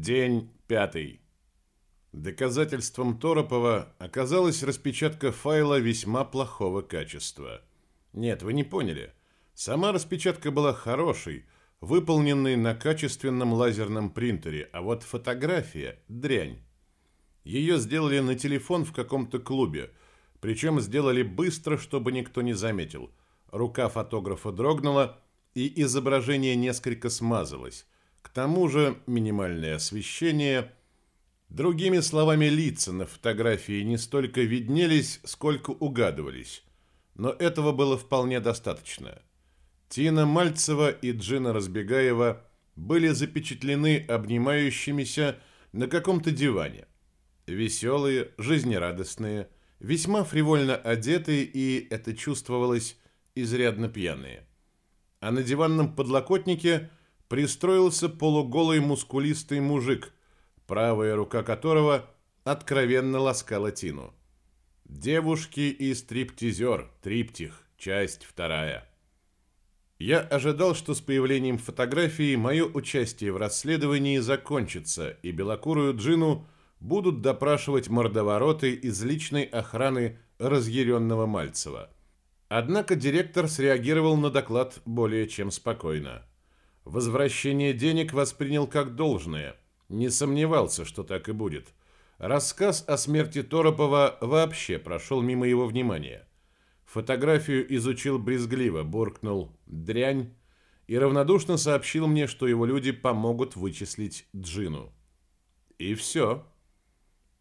День пятый. Доказательством Торопова оказалась распечатка файла весьма плохого качества. Нет, вы не поняли. Сама распечатка была хорошей, выполненной на качественном лазерном принтере, а вот фотография – дрянь. Ее сделали на телефон в каком-то клубе, причем сделали быстро, чтобы никто не заметил. Рука фотографа дрогнула, и изображение несколько смазалось – к тому же минимальное освещение. Другими словами, лица на фотографии не столько виднелись, сколько угадывались. Но этого было вполне достаточно. Тина Мальцева и Джина Разбегаева были запечатлены обнимающимися на каком-то диване. Веселые, жизнерадостные, весьма фривольно одетые и, это чувствовалось, изрядно пьяные. А на диванном подлокотнике – пристроился полуголый мускулистый мужик, правая рука которого откровенно ласкала Тину. Девушки и стриптизер, триптих, часть вторая. Я ожидал, что с появлением фотографии мое участие в расследовании закончится, и белокурую Джину будут допрашивать мордовороты из личной охраны разъяренного Мальцева. Однако директор среагировал на доклад более чем спокойно. Возвращение денег воспринял как должное. Не сомневался, что так и будет. Рассказ о смерти Торопова вообще прошел мимо его внимания. Фотографию изучил брезгливо, буркнул «дрянь» и равнодушно сообщил мне, что его люди помогут вычислить Джину. И все.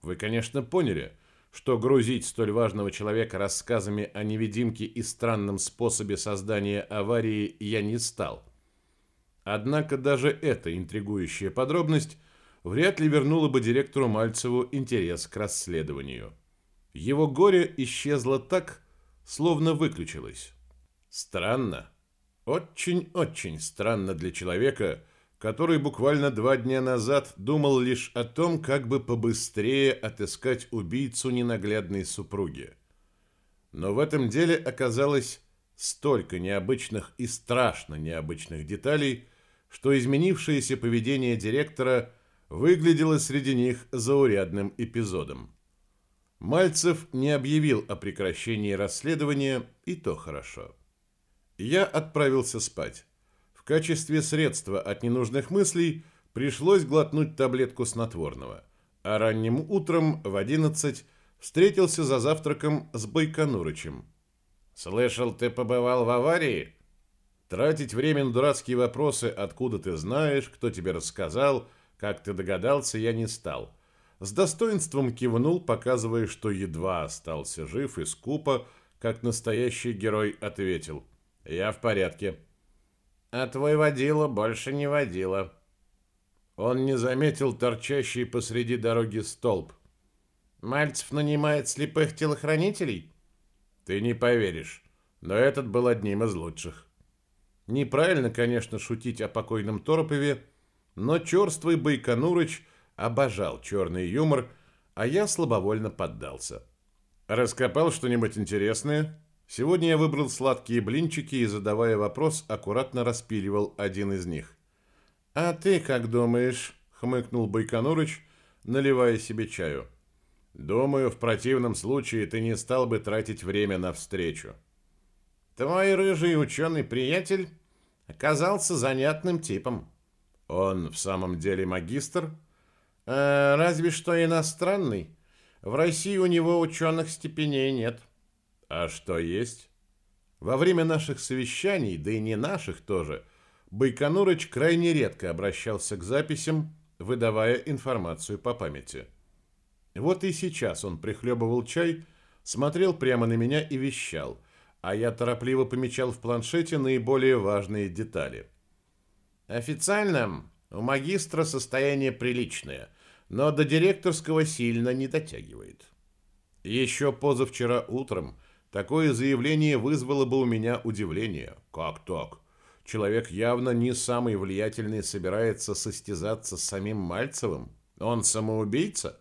Вы, конечно, поняли, что грузить столь важного человека рассказами о невидимке и странном способе создания аварии я не стал. Однако даже эта интригующая подробность вряд ли вернула бы директору Мальцеву интерес к расследованию. Его горе исчезло так, словно выключилось. Странно. Очень-очень странно для человека, который буквально два дня назад думал лишь о том, как бы побыстрее отыскать убийцу ненаглядной супруги. Но в этом деле оказалось столько необычных и страшно необычных деталей, что изменившееся поведение директора выглядело среди них заурядным эпизодом. Мальцев не объявил о прекращении расследования, и то хорошо. Я отправился спать. В качестве средства от ненужных мыслей пришлось глотнуть таблетку снотворного, а ранним утром в 11 встретился за завтраком с Байконурычем. «Слышал, ты побывал в аварии?» Тратить время на дурацкие вопросы, откуда ты знаешь, кто тебе рассказал, как ты догадался, я не стал. С достоинством кивнул, показывая, что едва остался жив и скупо, как настоящий герой ответил. «Я в порядке». «А твой водила больше не водила». Он не заметил торчащий посреди дороги столб. «Мальцев нанимает слепых телохранителей?» «Ты не поверишь, но этот был одним из лучших». Неправильно, конечно, шутить о покойном Торопове, но черствый Байконурыч обожал черный юмор, а я слабовольно поддался. Раскопал что-нибудь интересное? Сегодня я выбрал сладкие блинчики и, задавая вопрос, аккуратно распиливал один из них. «А ты как думаешь?» — хмыкнул Байконурыч, наливая себе чаю. «Думаю, в противном случае ты не стал бы тратить время на встречу». Твой рыжий ученый-приятель оказался занятным типом. Он в самом деле магистр? Э, разве что иностранный. В России у него ученых степеней нет. А что есть? Во время наших совещаний, да и не наших тоже, Байконурыч крайне редко обращался к записям, выдавая информацию по памяти. Вот и сейчас он прихлебывал чай, смотрел прямо на меня и вещал – а я торопливо помечал в планшете наиболее важные детали. Официально у магистра состояние приличное, но до директорского сильно не дотягивает. Еще позавчера утром такое заявление вызвало бы у меня удивление. Как так? Человек явно не самый влиятельный собирается состязаться с самим Мальцевым? Он самоубийца?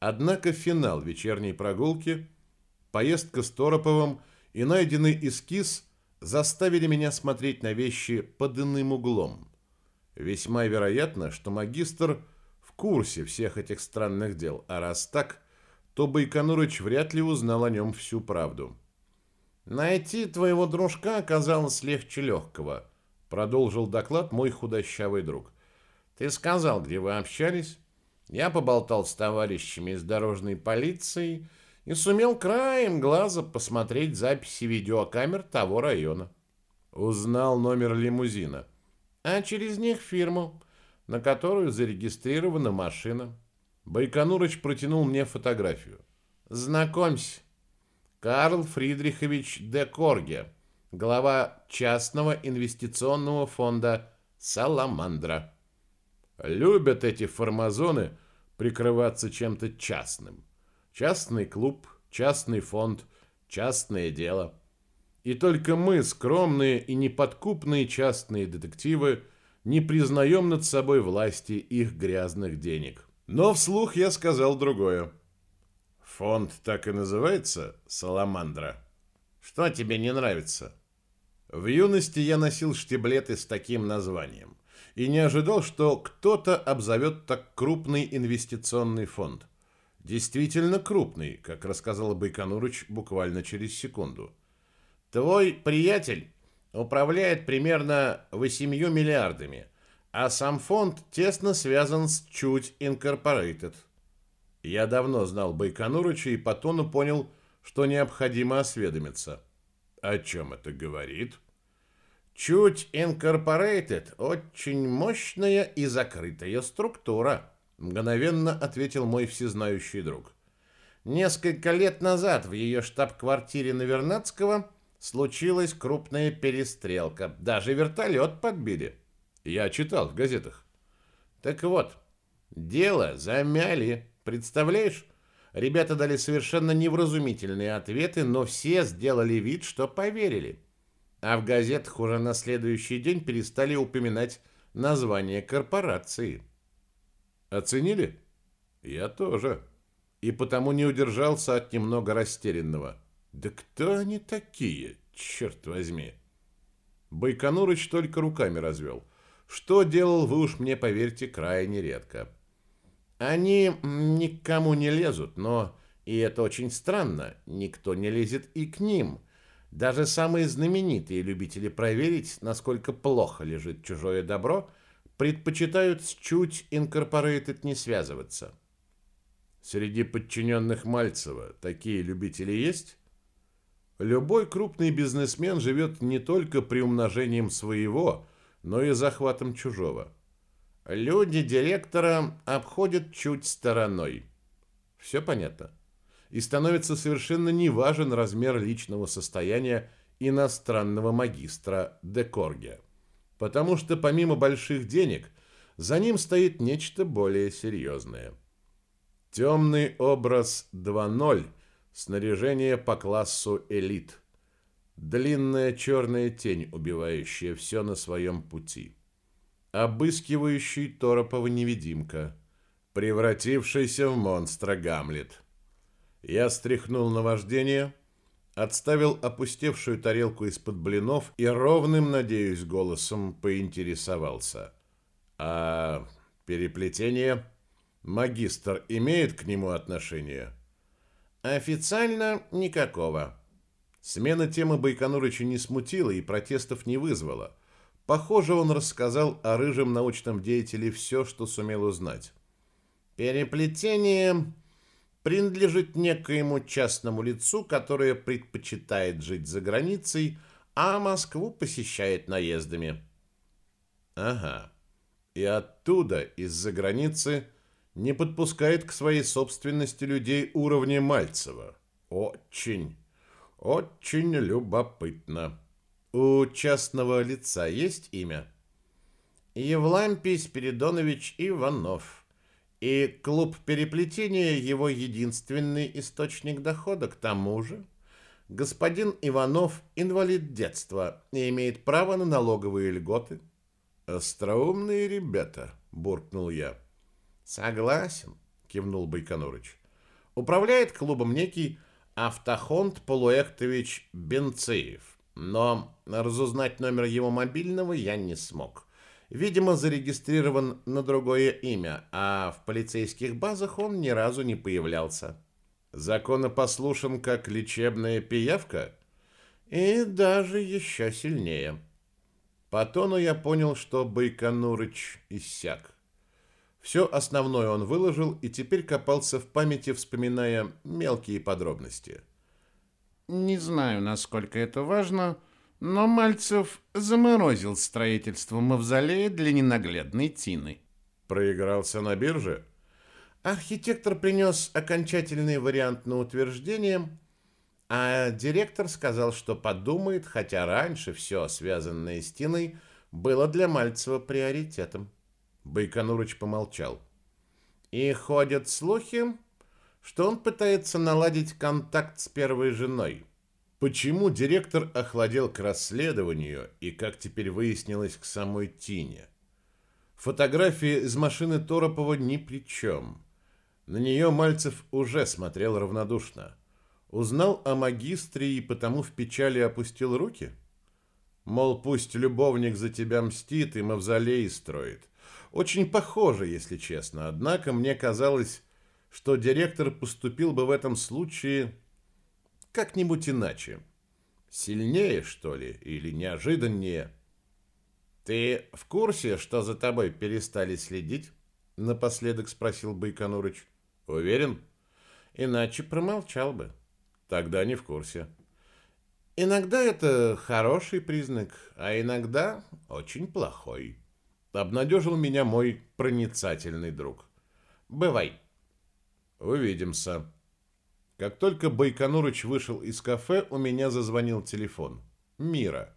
Однако финал вечерней прогулки, поездка с Тороповым – и найденный эскиз заставили меня смотреть на вещи под иным углом. Весьма вероятно, что магистр в курсе всех этих странных дел, а раз так, то Байконурыч вряд ли узнал о нем всю правду. «Найти твоего дружка оказалось легче легкого», — продолжил доклад мой худощавый друг. «Ты сказал, где вы общались? Я поболтал с товарищами из дорожной полиции и сумел краем глаза посмотреть записи видеокамер того района. Узнал номер лимузина. А через них фирму, на которую зарегистрирована машина. Байконурыч протянул мне фотографию. Знакомься, Карл Фридрихович де Корге, глава частного инвестиционного фонда «Саламандра». Любят эти формазоны прикрываться чем-то частным. Частный клуб, частный фонд, частное дело. И только мы, скромные и неподкупные частные детективы, не признаем над собой власти их грязных денег. Но вслух я сказал другое. Фонд так и называется «Саламандра». Что тебе не нравится? В юности я носил штиблеты с таким названием и не ожидал, что кто-то обзовет так крупный инвестиционный фонд. Действительно крупный, как рассказал Байконурыч буквально через секунду. Твой приятель управляет примерно 8 миллиардами, а сам фонд тесно связан с Чуть Инкорпорейтед. Я давно знал Байконурыча и по тону понял, что необходимо осведомиться. О чем это говорит? Чуть Incorporated – очень мощная и закрытая структура, мгновенно ответил мой всезнающий друг. Несколько лет назад в ее штаб-квартире на Вернадского случилась крупная перестрелка. Даже вертолет подбили. Я читал в газетах. Так вот, дело замяли. Представляешь? Ребята дали совершенно невразумительные ответы, но все сделали вид, что поверили. А в газетах уже на следующий день перестали упоминать название корпорации. Оценили? Я тоже. И потому не удержался от немного растерянного. Да кто они такие, черт возьми? Байконурыч только руками развел. Что делал, вы уж мне поверьте, крайне редко. Они никому не лезут, но, и это очень странно, никто не лезет и к ним. Даже самые знаменитые любители проверить, насколько плохо лежит чужое добро, предпочитают с чуть инкорпорейтед не связываться. Среди подчиненных Мальцева такие любители есть? Любой крупный бизнесмен живет не только приумножением своего, но и захватом чужого. Люди директора обходят чуть стороной. Все понятно. И становится совершенно неважен размер личного состояния иностранного магистра Декорге. Потому что помимо больших денег, за ним стоит нечто более серьезное. Темный образ 2.0, снаряжение по классу элит. Длинная черная тень, убивающая все на своем пути обыскивающий Торопова невидимка, превратившийся в монстра Гамлет. Я стряхнул на вождение, отставил опустевшую тарелку из-под блинов и ровным, надеюсь, голосом поинтересовался. А переплетение? Магистр имеет к нему отношение? Официально никакого. Смена темы Байконурыча не смутила и протестов не вызвала – Похоже, он рассказал о рыжем научном деятеле все, что сумел узнать. Переплетение принадлежит некоему частному лицу, которое предпочитает жить за границей, а Москву посещает наездами. Ага. И оттуда, из-за границы, не подпускает к своей собственности людей уровня Мальцева. Очень, очень любопытно. У частного лица есть имя? Евлампий Спиридонович Иванов. И клуб переплетения его единственный источник дохода. К тому же, господин Иванов инвалид детства и имеет право на налоговые льготы. Остроумные ребята, буркнул я. Согласен, кивнул Байконурыч. Управляет клубом некий Автохонд Полуэктович Бенцеев. Но разузнать номер его мобильного я не смог. Видимо, зарегистрирован на другое имя, а в полицейских базах он ни разу не появлялся. Законопослушен, как лечебная пиявка? И даже еще сильнее. По тону я понял, что Байконурыч иссяк. Все основное он выложил и теперь копался в памяти, вспоминая мелкие подробности. Не знаю, насколько это важно, но Мальцев заморозил строительство мавзолея для ненаглядной Тины. Проигрался на бирже? Архитектор принес окончательный вариант на утверждение, а директор сказал, что подумает, хотя раньше все, связанное с Тиной, было для Мальцева приоритетом. Байконурыч помолчал. И ходят слухи, что он пытается наладить контакт с первой женой. Почему директор охладел к расследованию и, как теперь выяснилось, к самой Тине? Фотографии из машины Торопова ни при чем. На нее Мальцев уже смотрел равнодушно. Узнал о магистре и потому в печали опустил руки? Мол, пусть любовник за тебя мстит и мавзолей строит. Очень похоже, если честно. Однако мне казалось, что директор поступил бы в этом случае как-нибудь иначе. Сильнее, что ли, или неожиданнее? Ты в курсе, что за тобой перестали следить? Напоследок спросил Байконурыч. Уверен? Иначе промолчал бы. Тогда не в курсе. Иногда это хороший признак, а иногда очень плохой. Обнадежил меня мой проницательный друг. Бывай. Увидимся. Как только Байконурыч вышел из кафе, у меня зазвонил телефон. Мира.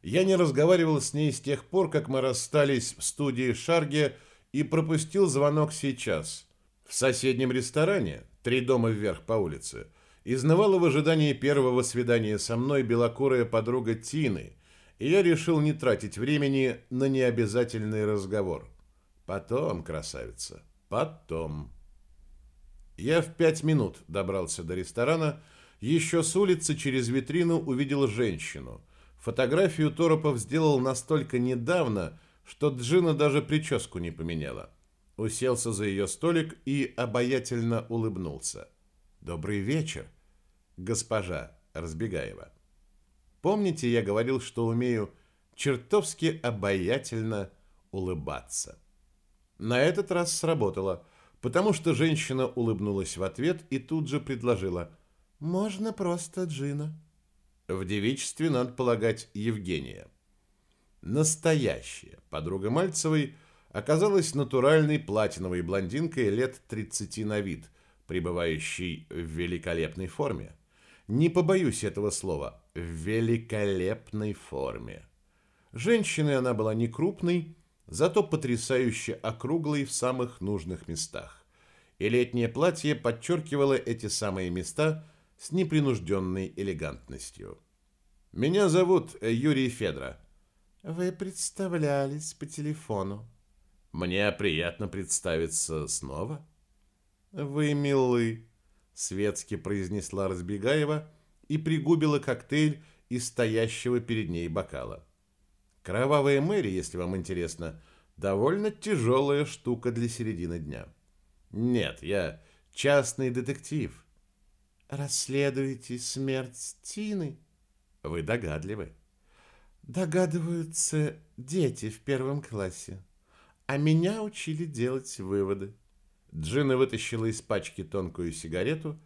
Я не разговаривал с ней с тех пор, как мы расстались в студии Шарге и пропустил звонок сейчас. В соседнем ресторане, три дома вверх по улице, изнывала в ожидании первого свидания со мной белокурая подруга Тины, и я решил не тратить времени на необязательный разговор. Потом, красавица, потом. Я в пять минут добрался до ресторана, еще с улицы через витрину увидел женщину. Фотографию Торопов сделал настолько недавно, что Джина даже прическу не поменяла уселся за ее столик и обаятельно улыбнулся. «Добрый вечер, госпожа Разбегаева. Помните, я говорил, что умею чертовски обаятельно улыбаться?» На этот раз сработало, потому что женщина улыбнулась в ответ и тут же предложила «Можно просто Джина». В девичестве, надо полагать, Евгения. Настоящая подруга Мальцевой – оказалась натуральной платиновой блондинкой лет 30 на вид, пребывающей в великолепной форме. Не побоюсь этого слова, в великолепной форме. Женщиной она была не крупной, зато потрясающе округлой в самых нужных местах. И летнее платье подчеркивало эти самые места с непринужденной элегантностью. «Меня зовут Юрий Федра». «Вы представлялись по телефону», мне приятно представиться снова. Вы милы, светски произнесла Разбегаева и пригубила коктейль из стоящего перед ней бокала. Кровавая Мэри, если вам интересно, довольно тяжелая штука для середины дня. Нет, я частный детектив. Расследуете смерть Тины? Вы догадливы. Догадываются дети в первом классе. А меня учили делать выводы. Джина вытащила из пачки тонкую сигарету,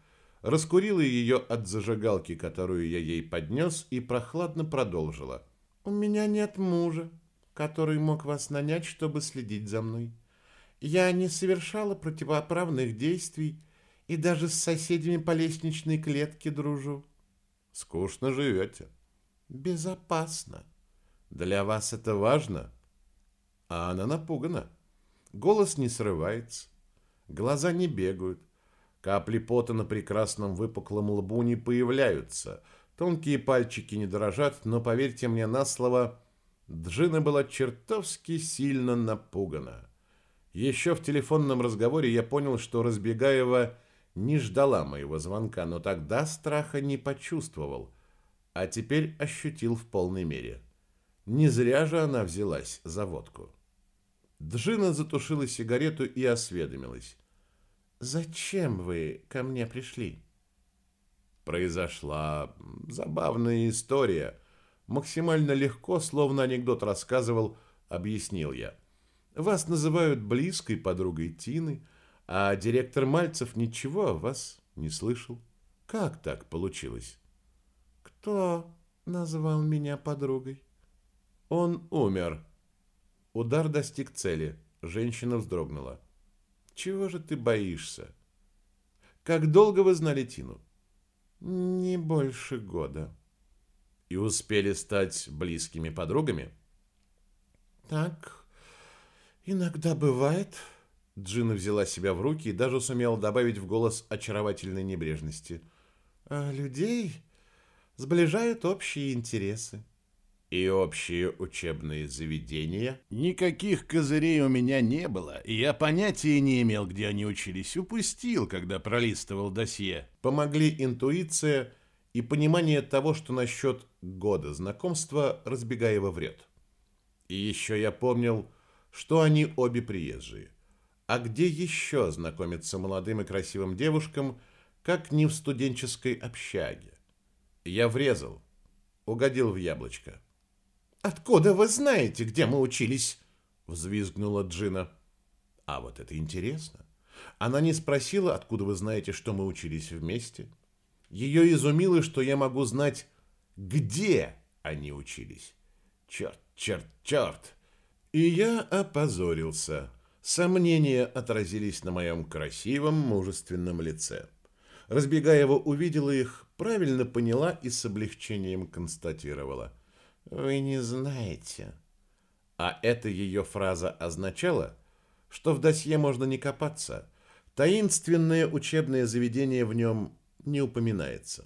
раскурила ее от зажигалки, которую я ей поднес, и прохладно продолжила. «У меня нет мужа, который мог вас нанять, чтобы следить за мной. Я не совершала противоправных действий и даже с соседями по лестничной клетке дружу». «Скучно живете». «Безопасно». «Для вас это важно?» А она напугана. Голос не срывается, глаза не бегают, капли пота на прекрасном выпуклом лбу не появляются, тонкие пальчики не дрожат, но поверьте мне на слово, Джина была чертовски сильно напугана. Еще в телефонном разговоре я понял, что Разбегаева не ждала моего звонка, но тогда страха не почувствовал, а теперь ощутил в полной мере. Не зря же она взялась за водку. Джина затушила сигарету и осведомилась. «Зачем вы ко мне пришли?» Произошла забавная история. Максимально легко, словно анекдот рассказывал, объяснил я. Вас называют близкой подругой Тины, а директор Мальцев ничего о вас не слышал. Как так получилось? Кто назвал меня подругой? Он умер. Удар достиг цели. Женщина вздрогнула. Чего же ты боишься? Как долго вы знали Тину? Не больше года. И успели стать близкими подругами? Так, иногда бывает. Джина взяла себя в руки и даже сумела добавить в голос очаровательной небрежности. А людей сближают общие интересы. И общие учебные заведения? Никаких козырей у меня не было, и я понятия не имел, где они учились. Упустил, когда пролистывал досье. Помогли интуиция и понимание того, что насчет года знакомства Разбегаева врет. И еще я помнил, что они обе приезжие. А где еще знакомиться молодым и красивым девушкам, как не в студенческой общаге? Я врезал, угодил в яблочко. «Откуда вы знаете, где мы учились?» — взвизгнула Джина. «А вот это интересно. Она не спросила, откуда вы знаете, что мы учились вместе. Ее изумило, что я могу знать, где они учились. Черт, черт, черт!» И я опозорился. Сомнения отразились на моем красивом, мужественном лице. Разбегаева увидела их, правильно поняла и с облегчением констатировала. «Вы не знаете». А эта ее фраза означала, что в досье можно не копаться. Таинственное учебное заведение в нем не упоминается.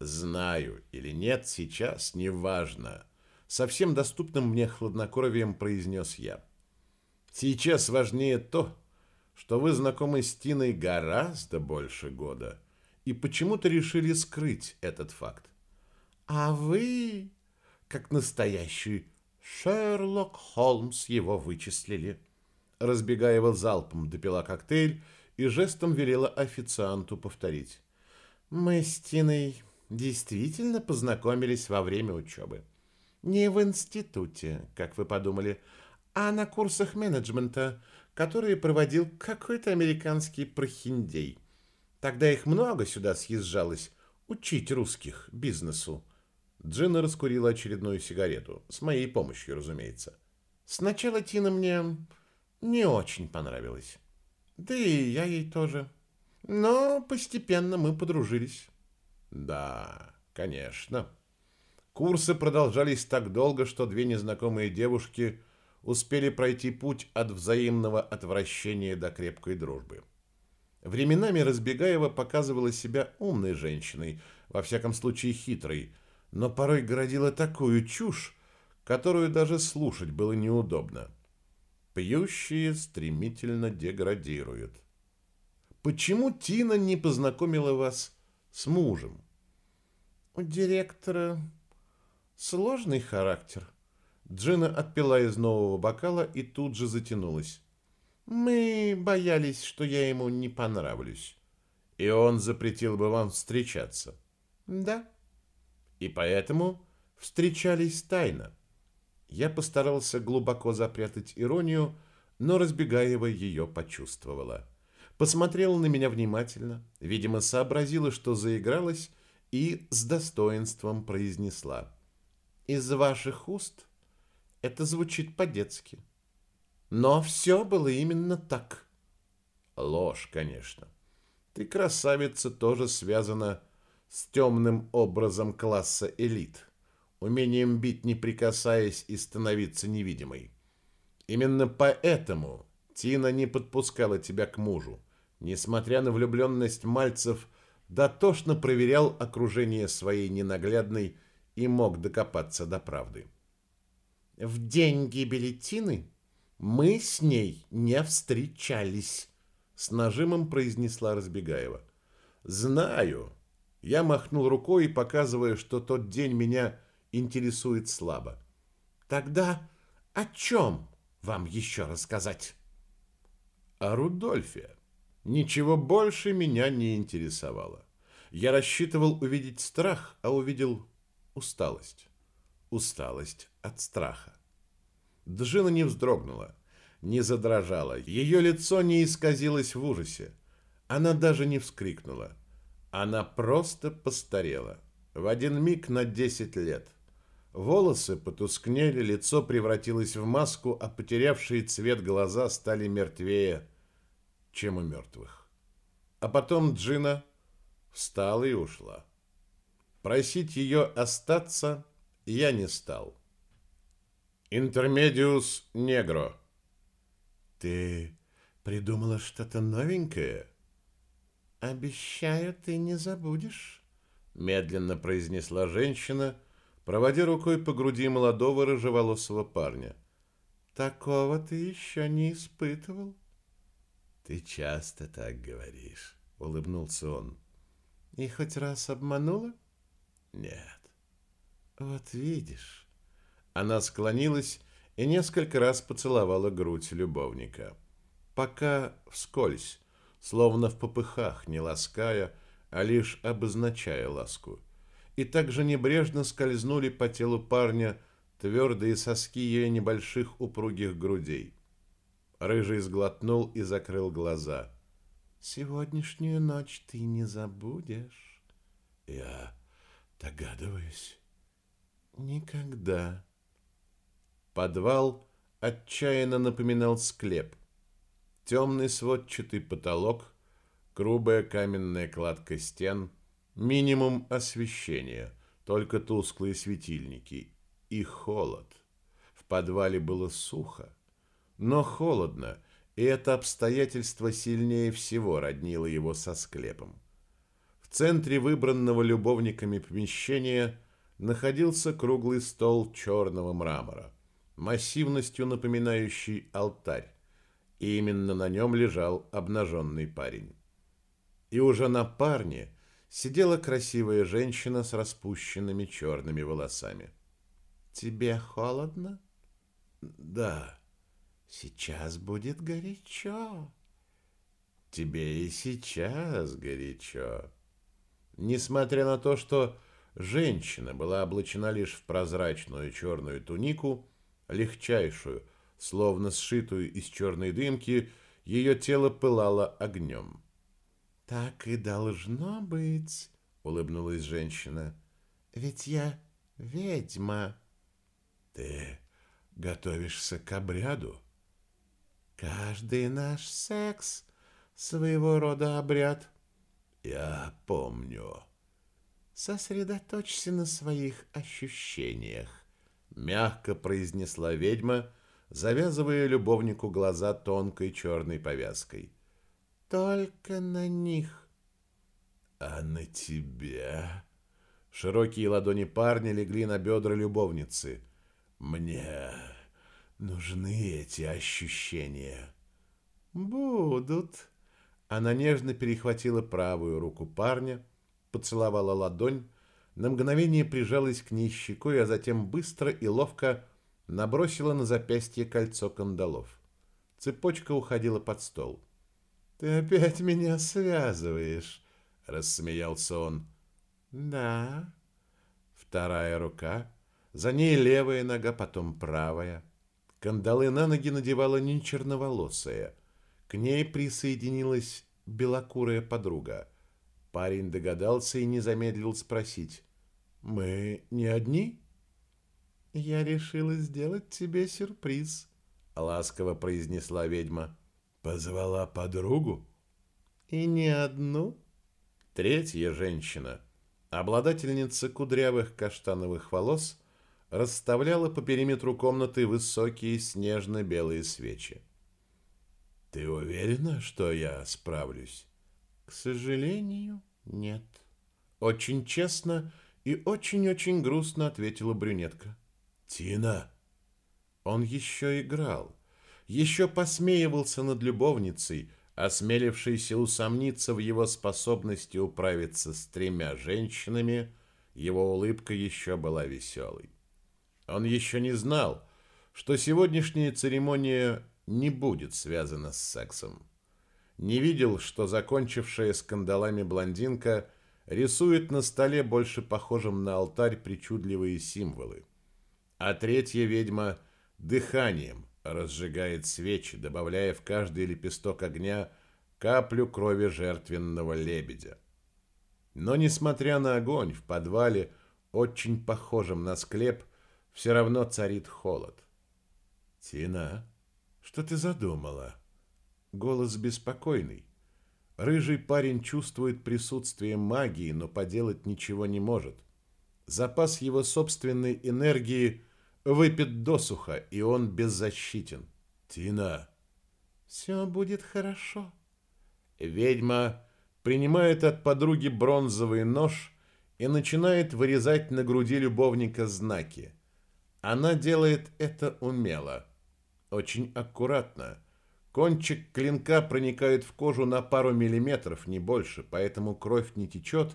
«Знаю или нет, сейчас неважно», — совсем доступным мне хладнокровием произнес я. «Сейчас важнее то, что вы знакомы с Тиной гораздо больше года, и почему-то решили скрыть этот факт. А вы как настоящий Шерлок Холмс его вычислили. Разбегаева залпом допила коктейль и жестом велела официанту повторить. Мы с Тиной действительно познакомились во время учебы. Не в институте, как вы подумали, а на курсах менеджмента, которые проводил какой-то американский прохиндей. Тогда их много сюда съезжалось учить русских бизнесу. Джина раскурила очередную сигарету. С моей помощью, разумеется. Сначала Тина мне не очень понравилась. Да и я ей тоже. Но постепенно мы подружились. Да, конечно. Курсы продолжались так долго, что две незнакомые девушки успели пройти путь от взаимного отвращения до крепкой дружбы. Временами Разбегаева показывала себя умной женщиной, во всяком случае хитрой, но порой городила такую чушь, которую даже слушать было неудобно. Пьющие стремительно деградируют. Почему Тина не познакомила вас с мужем? У директора сложный характер. Джина отпила из нового бокала и тут же затянулась. Мы боялись, что я ему не понравлюсь. И он запретил бы вам встречаться. Да и поэтому встречались тайно. Я постарался глубоко запрятать иронию, но Разбегаева ее почувствовала. Посмотрела на меня внимательно, видимо, сообразила, что заигралась, и с достоинством произнесла. «Из ваших уст это звучит по-детски. Но все было именно так». Ложь, конечно. Ты, красавица, тоже связана с темным образом класса элит, умением бить не прикасаясь и становиться невидимой. Именно поэтому Тина не подпускала тебя к мужу, несмотря на влюбленность Мальцев, дотошно проверял окружение своей ненаглядной и мог докопаться до правды. В день гибели Тины мы с ней не встречались, с нажимом произнесла Разбегаева. Знаю, я махнул рукой, показывая, что тот день меня интересует слабо. Тогда о чем вам еще рассказать? О Рудольфе. Ничего больше меня не интересовало. Я рассчитывал увидеть страх, а увидел усталость. Усталость от страха. Джина не вздрогнула, не задрожала, ее лицо не исказилось в ужасе. Она даже не вскрикнула. Она просто постарела. В один миг на 10 лет. Волосы потускнели, лицо превратилось в маску, а потерявшие цвет глаза стали мертвее, чем у мертвых. А потом Джина встала и ушла. Просить ее остаться я не стал. Интермедиус негро. Ты придумала что-то новенькое? Обещаю, ты не забудешь, медленно произнесла женщина, проводя рукой по груди молодого рыжеволосого парня. Такого ты еще не испытывал. Ты часто так говоришь, улыбнулся он. И хоть раз обманула? Нет. Вот видишь. Она склонилась и несколько раз поцеловала грудь любовника. Пока вскользь, словно в попыхах, не лаская, а лишь обозначая ласку. И также небрежно скользнули по телу парня твердые соски ее небольших упругих грудей. Рыжий сглотнул и закрыл глаза. «Сегодняшнюю ночь ты не забудешь?» «Я догадываюсь». «Никогда». Подвал отчаянно напоминал склеп. Темный сводчатый потолок, грубая каменная кладка стен, минимум освещения, только тусклые светильники и холод. В подвале было сухо, но холодно, и это обстоятельство сильнее всего роднило его со склепом. В центре выбранного любовниками помещения находился круглый стол черного мрамора массивностью напоминающий алтарь, и именно на нем лежал обнаженный парень. И уже на парне сидела красивая женщина с распущенными черными волосами. «Тебе холодно?» «Да». «Сейчас будет горячо». «Тебе и сейчас горячо». Несмотря на то, что женщина была облачена лишь в прозрачную черную тунику, легчайшую, словно сшитую из черной дымки, ее тело пылало огнем. «Так и должно быть», — улыбнулась женщина. «Ведь я ведьма». «Ты готовишься к обряду?» «Каждый наш секс — своего рода обряд». «Я помню». «Сосредоточься на своих ощущениях мягко произнесла ведьма, завязывая любовнику глаза тонкой черной повязкой. Только на них. А на тебя? Широкие ладони парня легли на бедра любовницы. Мне нужны эти ощущения. Будут. Она нежно перехватила правую руку парня, поцеловала ладонь, на мгновение прижалась к ней щекой, а затем быстро и ловко набросила на запястье кольцо кандалов. Цепочка уходила под стол. «Ты опять меня связываешь», — рассмеялся он. «Да». Вторая рука, за ней левая нога, потом правая. Кандалы на ноги надевала не черноволосая. К ней присоединилась белокурая подруга. Парень догадался и не замедлил спросить. Мы не одни? Я решила сделать тебе сюрприз, ласково произнесла ведьма. Позвала подругу? И не одну. Третья женщина, обладательница кудрявых каштановых волос, расставляла по периметру комнаты высокие снежно-белые свечи. Ты уверена, что я справлюсь? К сожалению, нет. Очень честно и очень-очень грустно ответила брюнетка. «Тина!» Он еще играл, еще посмеивался над любовницей, осмелившейся усомниться в его способности управиться с тремя женщинами, его улыбка еще была веселой. Он еще не знал, что сегодняшняя церемония не будет связана с сексом. Не видел, что закончившая скандалами блондинка рисует на столе больше похожим на алтарь причудливые символы. А третья ведьма дыханием разжигает свечи, добавляя в каждый лепесток огня каплю крови жертвенного лебедя. Но, несмотря на огонь, в подвале, очень похожем на склеп, все равно царит холод. «Тина, что ты задумала?» Голос беспокойный. Рыжий парень чувствует присутствие магии, но поделать ничего не может. Запас его собственной энергии выпит досуха, и он беззащитен. «Тина!» «Все будет хорошо». Ведьма принимает от подруги бронзовый нож и начинает вырезать на груди любовника знаки. Она делает это умело, очень аккуратно. Кончик клинка проникает в кожу на пару миллиметров, не больше, поэтому кровь не течет,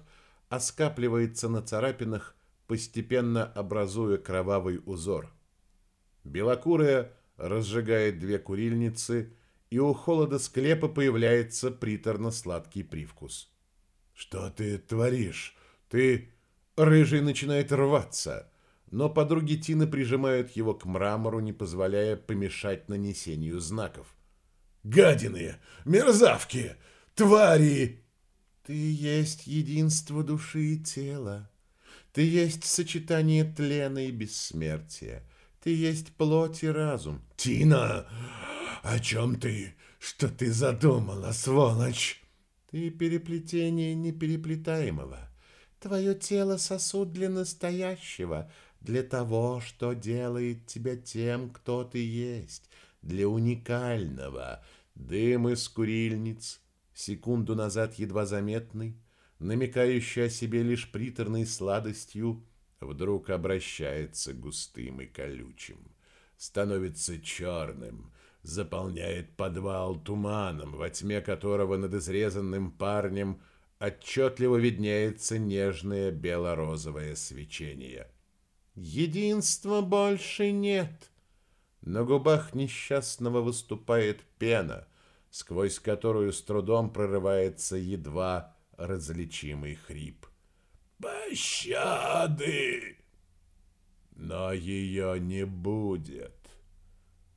а скапливается на царапинах, постепенно образуя кровавый узор. Белокурая разжигает две курильницы, и у холода склепа появляется приторно-сладкий привкус. «Что ты творишь? Ты...» Рыжий начинает рваться, но подруги Тины прижимают его к мрамору, не позволяя помешать нанесению знаков. «Гадины! Мерзавки! Твари!» «Ты есть единство души и тела. Ты есть сочетание тлена и бессмертия. Ты есть плоть и разум». «Тина! О чем ты? Что ты задумала, сволочь?» «Ты переплетение непереплетаемого. Твое тело сосуд для настоящего, для того, что делает тебя тем, кто ты есть, для уникального. Дым из курильниц, секунду назад едва заметный, намекающий о себе лишь приторной сладостью, вдруг обращается густым и колючим, становится черным, заполняет подвал туманом, во тьме которого над изрезанным парнем отчетливо виднеется нежное бело-розовое свечение. Единства больше нет. На губах несчастного выступает пена, сквозь которую с трудом прорывается едва различимый хрип. «Пощады!» Но ее не будет.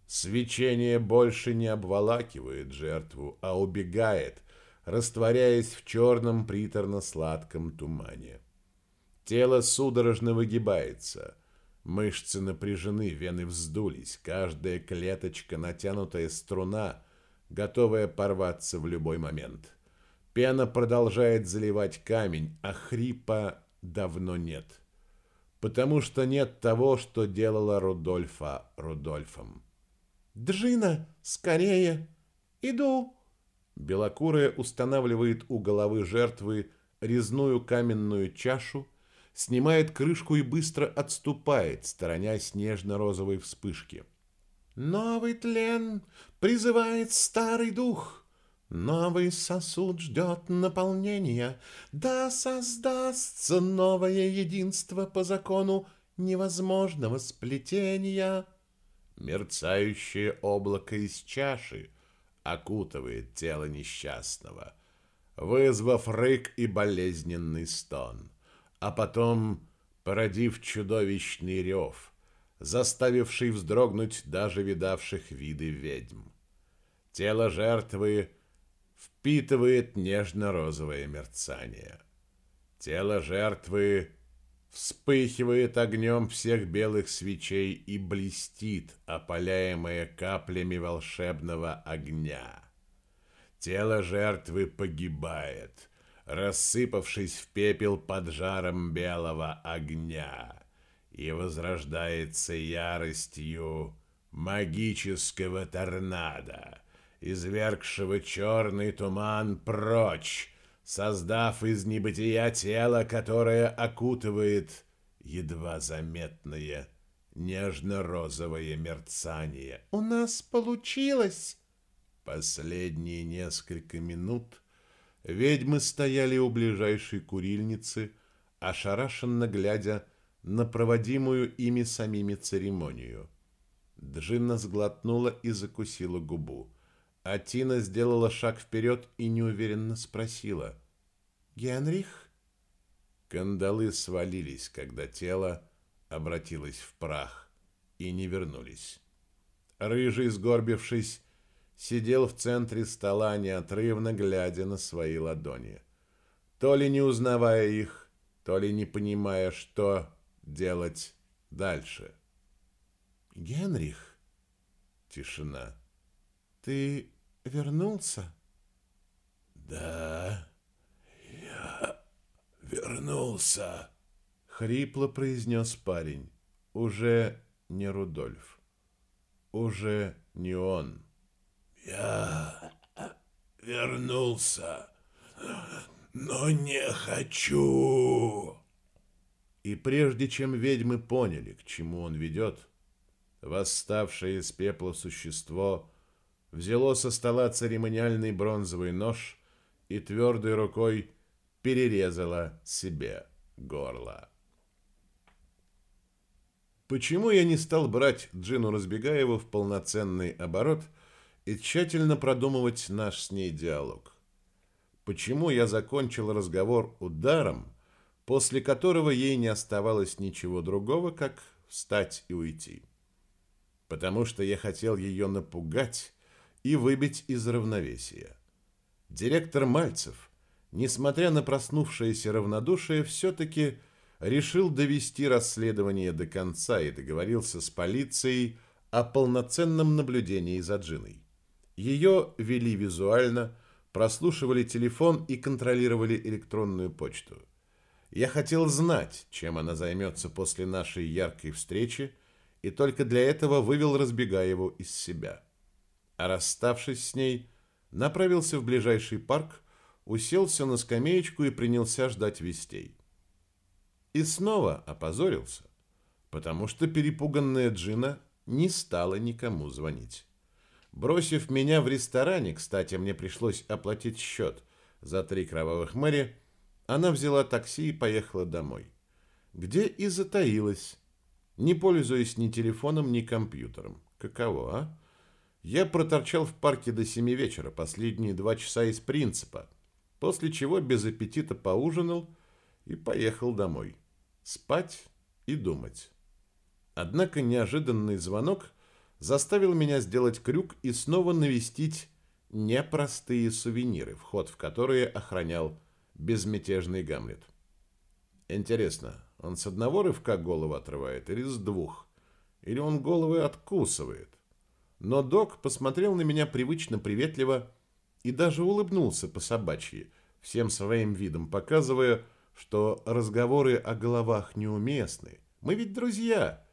Свечение больше не обволакивает жертву, а убегает, растворяясь в черном приторно-сладком тумане. Тело судорожно выгибается. Мышцы напряжены, вены вздулись. Каждая клеточка натянутая струна, готовая порваться в любой момент. Пена продолжает заливать камень, а хрипа давно нет. Потому что нет того, что делала Рудольфа Рудольфом. «Джина, скорее! Иду!» Белокурая устанавливает у головы жертвы резную каменную чашу, снимает крышку и быстро отступает, сторонясь нежно-розовой вспышки. «Новый тлен призывает старый дух!» Новый сосуд ждет наполнения, да создастся новое единство по закону невозможного сплетения. Мерцающее облако из чаши окутывает тело несчастного, вызвав рык и болезненный стон а потом породив чудовищный рев, заставивший вздрогнуть даже видавших виды ведьм. Тело жертвы впитывает нежно-розовое мерцание. Тело жертвы вспыхивает огнем всех белых свечей и блестит, опаляемое каплями волшебного огня. Тело жертвы погибает, рассыпавшись в пепел под жаром белого огня, и возрождается яростью магического торнадо, извергшего черный туман прочь, создав из небытия тело, которое окутывает едва заметное нежно-розовое мерцание. «У нас получилось!» Последние несколько минут Ведьмы стояли у ближайшей курильницы, ошарашенно глядя на проводимую ими самими церемонию. Джинна сглотнула и закусила губу. А Тина сделала шаг вперед и неуверенно спросила. «Генрих?» Кандалы свалились, когда тело обратилось в прах и не вернулись. Рыжий, сгорбившись, сидел в центре стола, неотрывно глядя на свои ладони. То ли не узнавая их, то ли не понимая, что делать дальше. «Генрих?» Тишина. «Ты вернулся?» «Да, я вернулся», — хрипло произнес парень. Уже не Рудольф. Уже не он. «Я вернулся, но не хочу». И прежде чем ведьмы поняли, к чему он ведет, восставшее из пепла существо взяло со стола церемониальный бронзовый нож и твердой рукой перерезало себе горло. Почему я не стал брать Джину Разбегаеву в полноценный оборот и тщательно продумывать наш с ней диалог? Почему я закончил разговор ударом, после которого ей не оставалось ничего другого, как встать и уйти? потому что я хотел ее напугать и выбить из равновесия. Директор Мальцев, несмотря на проснувшееся равнодушие, все-таки решил довести расследование до конца и договорился с полицией о полноценном наблюдении за Джиной. Ее вели визуально, прослушивали телефон и контролировали электронную почту. Я хотел знать, чем она займется после нашей яркой встречи, и только для этого вывел Разбегаеву из себя. А расставшись с ней, направился в ближайший парк, уселся на скамеечку и принялся ждать вестей. И снова опозорился, потому что перепуганная Джина не стала никому звонить. Бросив меня в ресторане, кстати, мне пришлось оплатить счет за три кровавых мэри, она взяла такси и поехала домой, где и затаилась, не пользуясь ни телефоном, ни компьютером. Каково, а? Я проторчал в парке до семи вечера, последние два часа из принципа, после чего без аппетита поужинал и поехал домой. Спать и думать. Однако неожиданный звонок заставил меня сделать крюк и снова навестить непростые сувениры, вход в которые охранял безмятежный Гамлет. Интересно, он с одного рывка голову отрывает или с двух? Или он головы откусывает? Но док посмотрел на меня привычно приветливо и даже улыбнулся по собачьи, всем своим видом показывая, что разговоры о головах неуместны. Мы ведь друзья.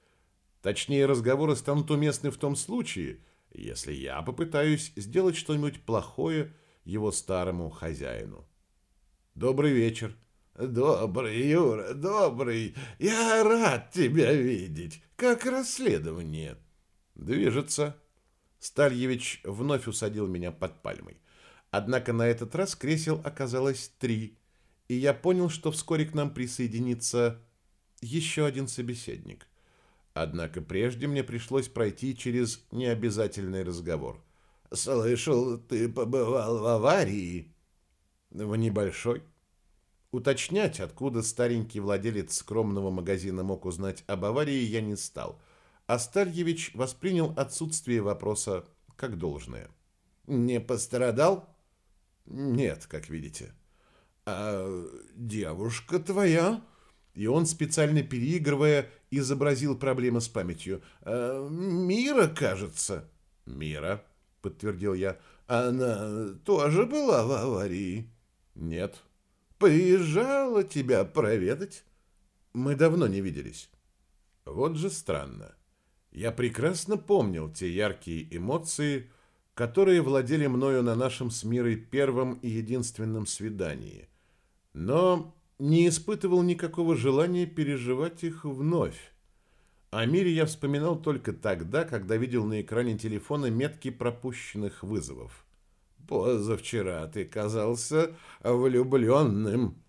Точнее, разговоры станут уместны в том случае, если я попытаюсь сделать что-нибудь плохое его старому хозяину. «Добрый вечер», «Добрый, Юра, добрый. Я рад тебя видеть. Как расследование?» «Движется». Стальевич вновь усадил меня под пальмой. Однако на этот раз кресел оказалось три, и я понял, что вскоре к нам присоединится еще один собеседник. Однако прежде мне пришлось пройти через необязательный разговор. «Слышал, ты побывал в аварии?» «В небольшой». Уточнять, откуда старенький владелец скромного магазина мог узнать об аварии, я не стал. А Стальевич воспринял отсутствие вопроса как должное. «Не пострадал?» «Нет, как видите». «А девушка твоя?» И он, специально переигрывая, изобразил проблемы с памятью. «А, «Мира, кажется». «Мира», — подтвердил я. «Она тоже была в аварии?» «Нет». Приезжала тебя проведать. Мы давно не виделись. Вот же странно. Я прекрасно помнил те яркие эмоции, которые владели мною на нашем с Мирой первом и единственном свидании, но не испытывал никакого желания переживать их вновь. О Мире я вспоминал только тогда, когда видел на экране телефона метки пропущенных вызовов. Позавчера ты казался влюбленным.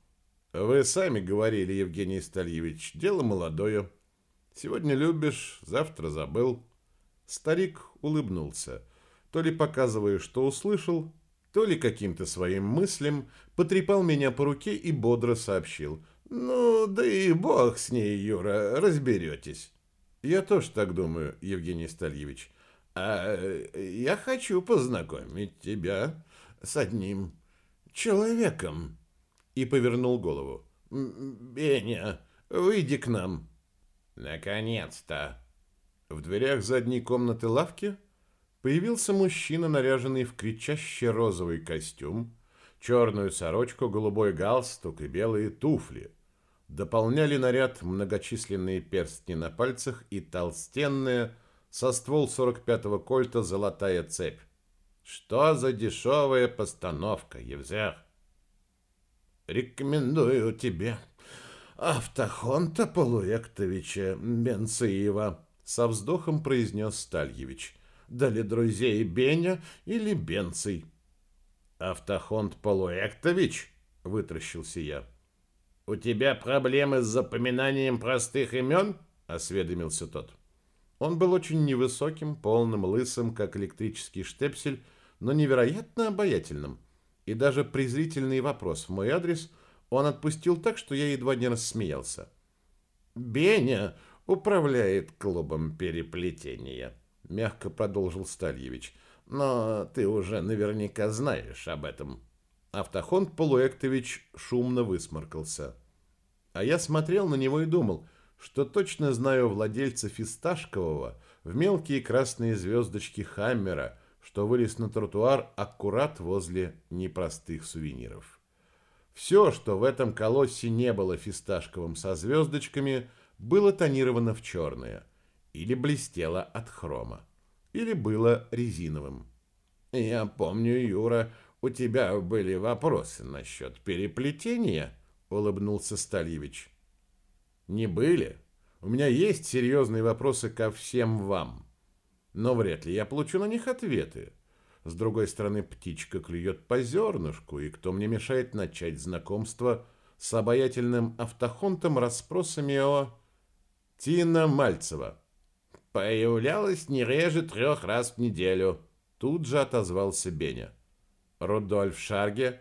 Вы сами говорили, Евгений Стальевич, дело молодое. Сегодня любишь, завтра забыл. Старик улыбнулся, то ли показывая, что услышал, то ли каким-то своим мыслям, потрепал меня по руке и бодро сообщил. «Ну, да и бог с ней, Юра, разберетесь». «Я тоже так думаю, Евгений Стальевич. А я хочу познакомить тебя с одним человеком». И повернул голову. «Беня, выйди к нам». «Наконец-то!» В дверях задней комнаты лавки появился мужчина, наряженный в кричащий розовый костюм, черную сорочку, голубой галстук и белые туфли. Дополняли наряд многочисленные перстни на пальцах и толстенная со ствол 45-го кольта золотая цепь. Что за дешевая постановка, Евзех? Рекомендую тебе Автохонта Полуэктовича Бенциева, со вздохом произнес Стальевич. Дали друзей Беня или Бенций? Автохонт Полуэктович? Вытращился я. У тебя проблемы с запоминанием простых имен? Осведомился тот. Он был очень невысоким, полным, лысым, как электрический штепсель, но невероятно обаятельным. И даже презрительный вопрос в мой адрес он отпустил так, что я едва не рассмеялся. «Беня управляет клубом переплетения», — мягко продолжил Стальевич. «Но ты уже наверняка знаешь об этом». Автохонд Полуэктович шумно высморкался. А я смотрел на него и думал, что точно знаю владельца фисташкового в мелкие красные звездочки Хаммера, что вылез на тротуар аккурат возле непростых сувениров. Все, что в этом колоссе не было фисташковым со звездочками, было тонировано в черное, или блестело от хрома, или было резиновым. «Я помню, Юра, у тебя были вопросы насчет переплетения?» — улыбнулся Стальевич. «Не были. У меня есть серьезные вопросы ко всем вам. Но вряд ли я получу на них ответы. С другой стороны, птичка клюет по зернышку, и кто мне мешает начать знакомство с обаятельным автохонтом расспросами о... Тина Мальцева. Появлялась не реже трех раз в неделю. Тут же отозвался Беня. Рудольф Шарге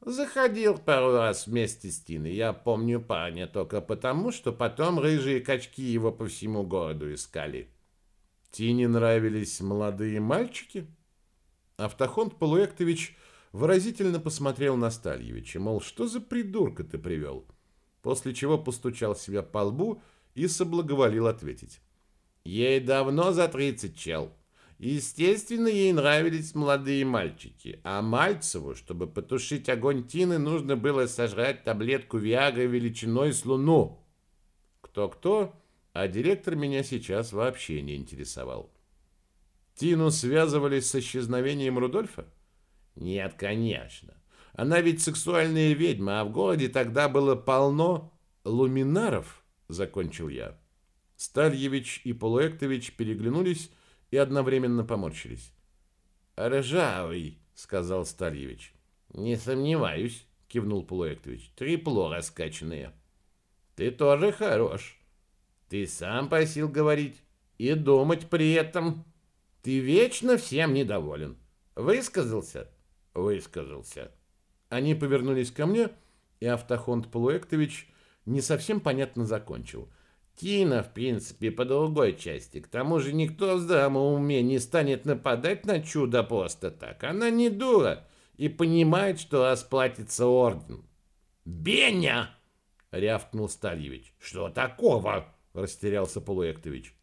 заходил пару раз вместе с Тиной. Я помню парня только потому, что потом рыжие качки его по всему городу искали. Тине нравились молодые мальчики? Автохонт Полуэктович выразительно посмотрел на Стальевича, мол, что за придурка ты привел? После чего постучал себя по лбу и соблаговолил ответить. Ей давно за тридцать, чел. Естественно, ей нравились молодые мальчики, а Мальцеву, чтобы потушить огонь Тины, нужно было сожрать таблетку Виагры величиной с луну. Кто-кто, а директор меня сейчас вообще не интересовал. Тину связывали с исчезновением Рудольфа? Нет, конечно. Она ведь сексуальная ведьма, а в городе тогда было полно луминаров, закончил я. Стальевич и Полуэктович переглянулись и одновременно поморщились. «Ржавый», — сказал Стальевич. «Не сомневаюсь», — кивнул Полуэктович. «Трипло раскачанные». «Ты тоже хорош. Ты сам просил говорить и думать при этом. Ты вечно всем недоволен. Высказался?» «Высказался». Они повернулись ко мне, и Автохонд Полуэктович не совсем понятно закончил — Тина, в принципе, по другой части. К тому же никто в здравом уме не станет нападать на чудо просто так. Она не дура и понимает, что расплатится орден. «Беня!» — рявкнул Стальевич. «Что такого?» — растерялся Полуэктович.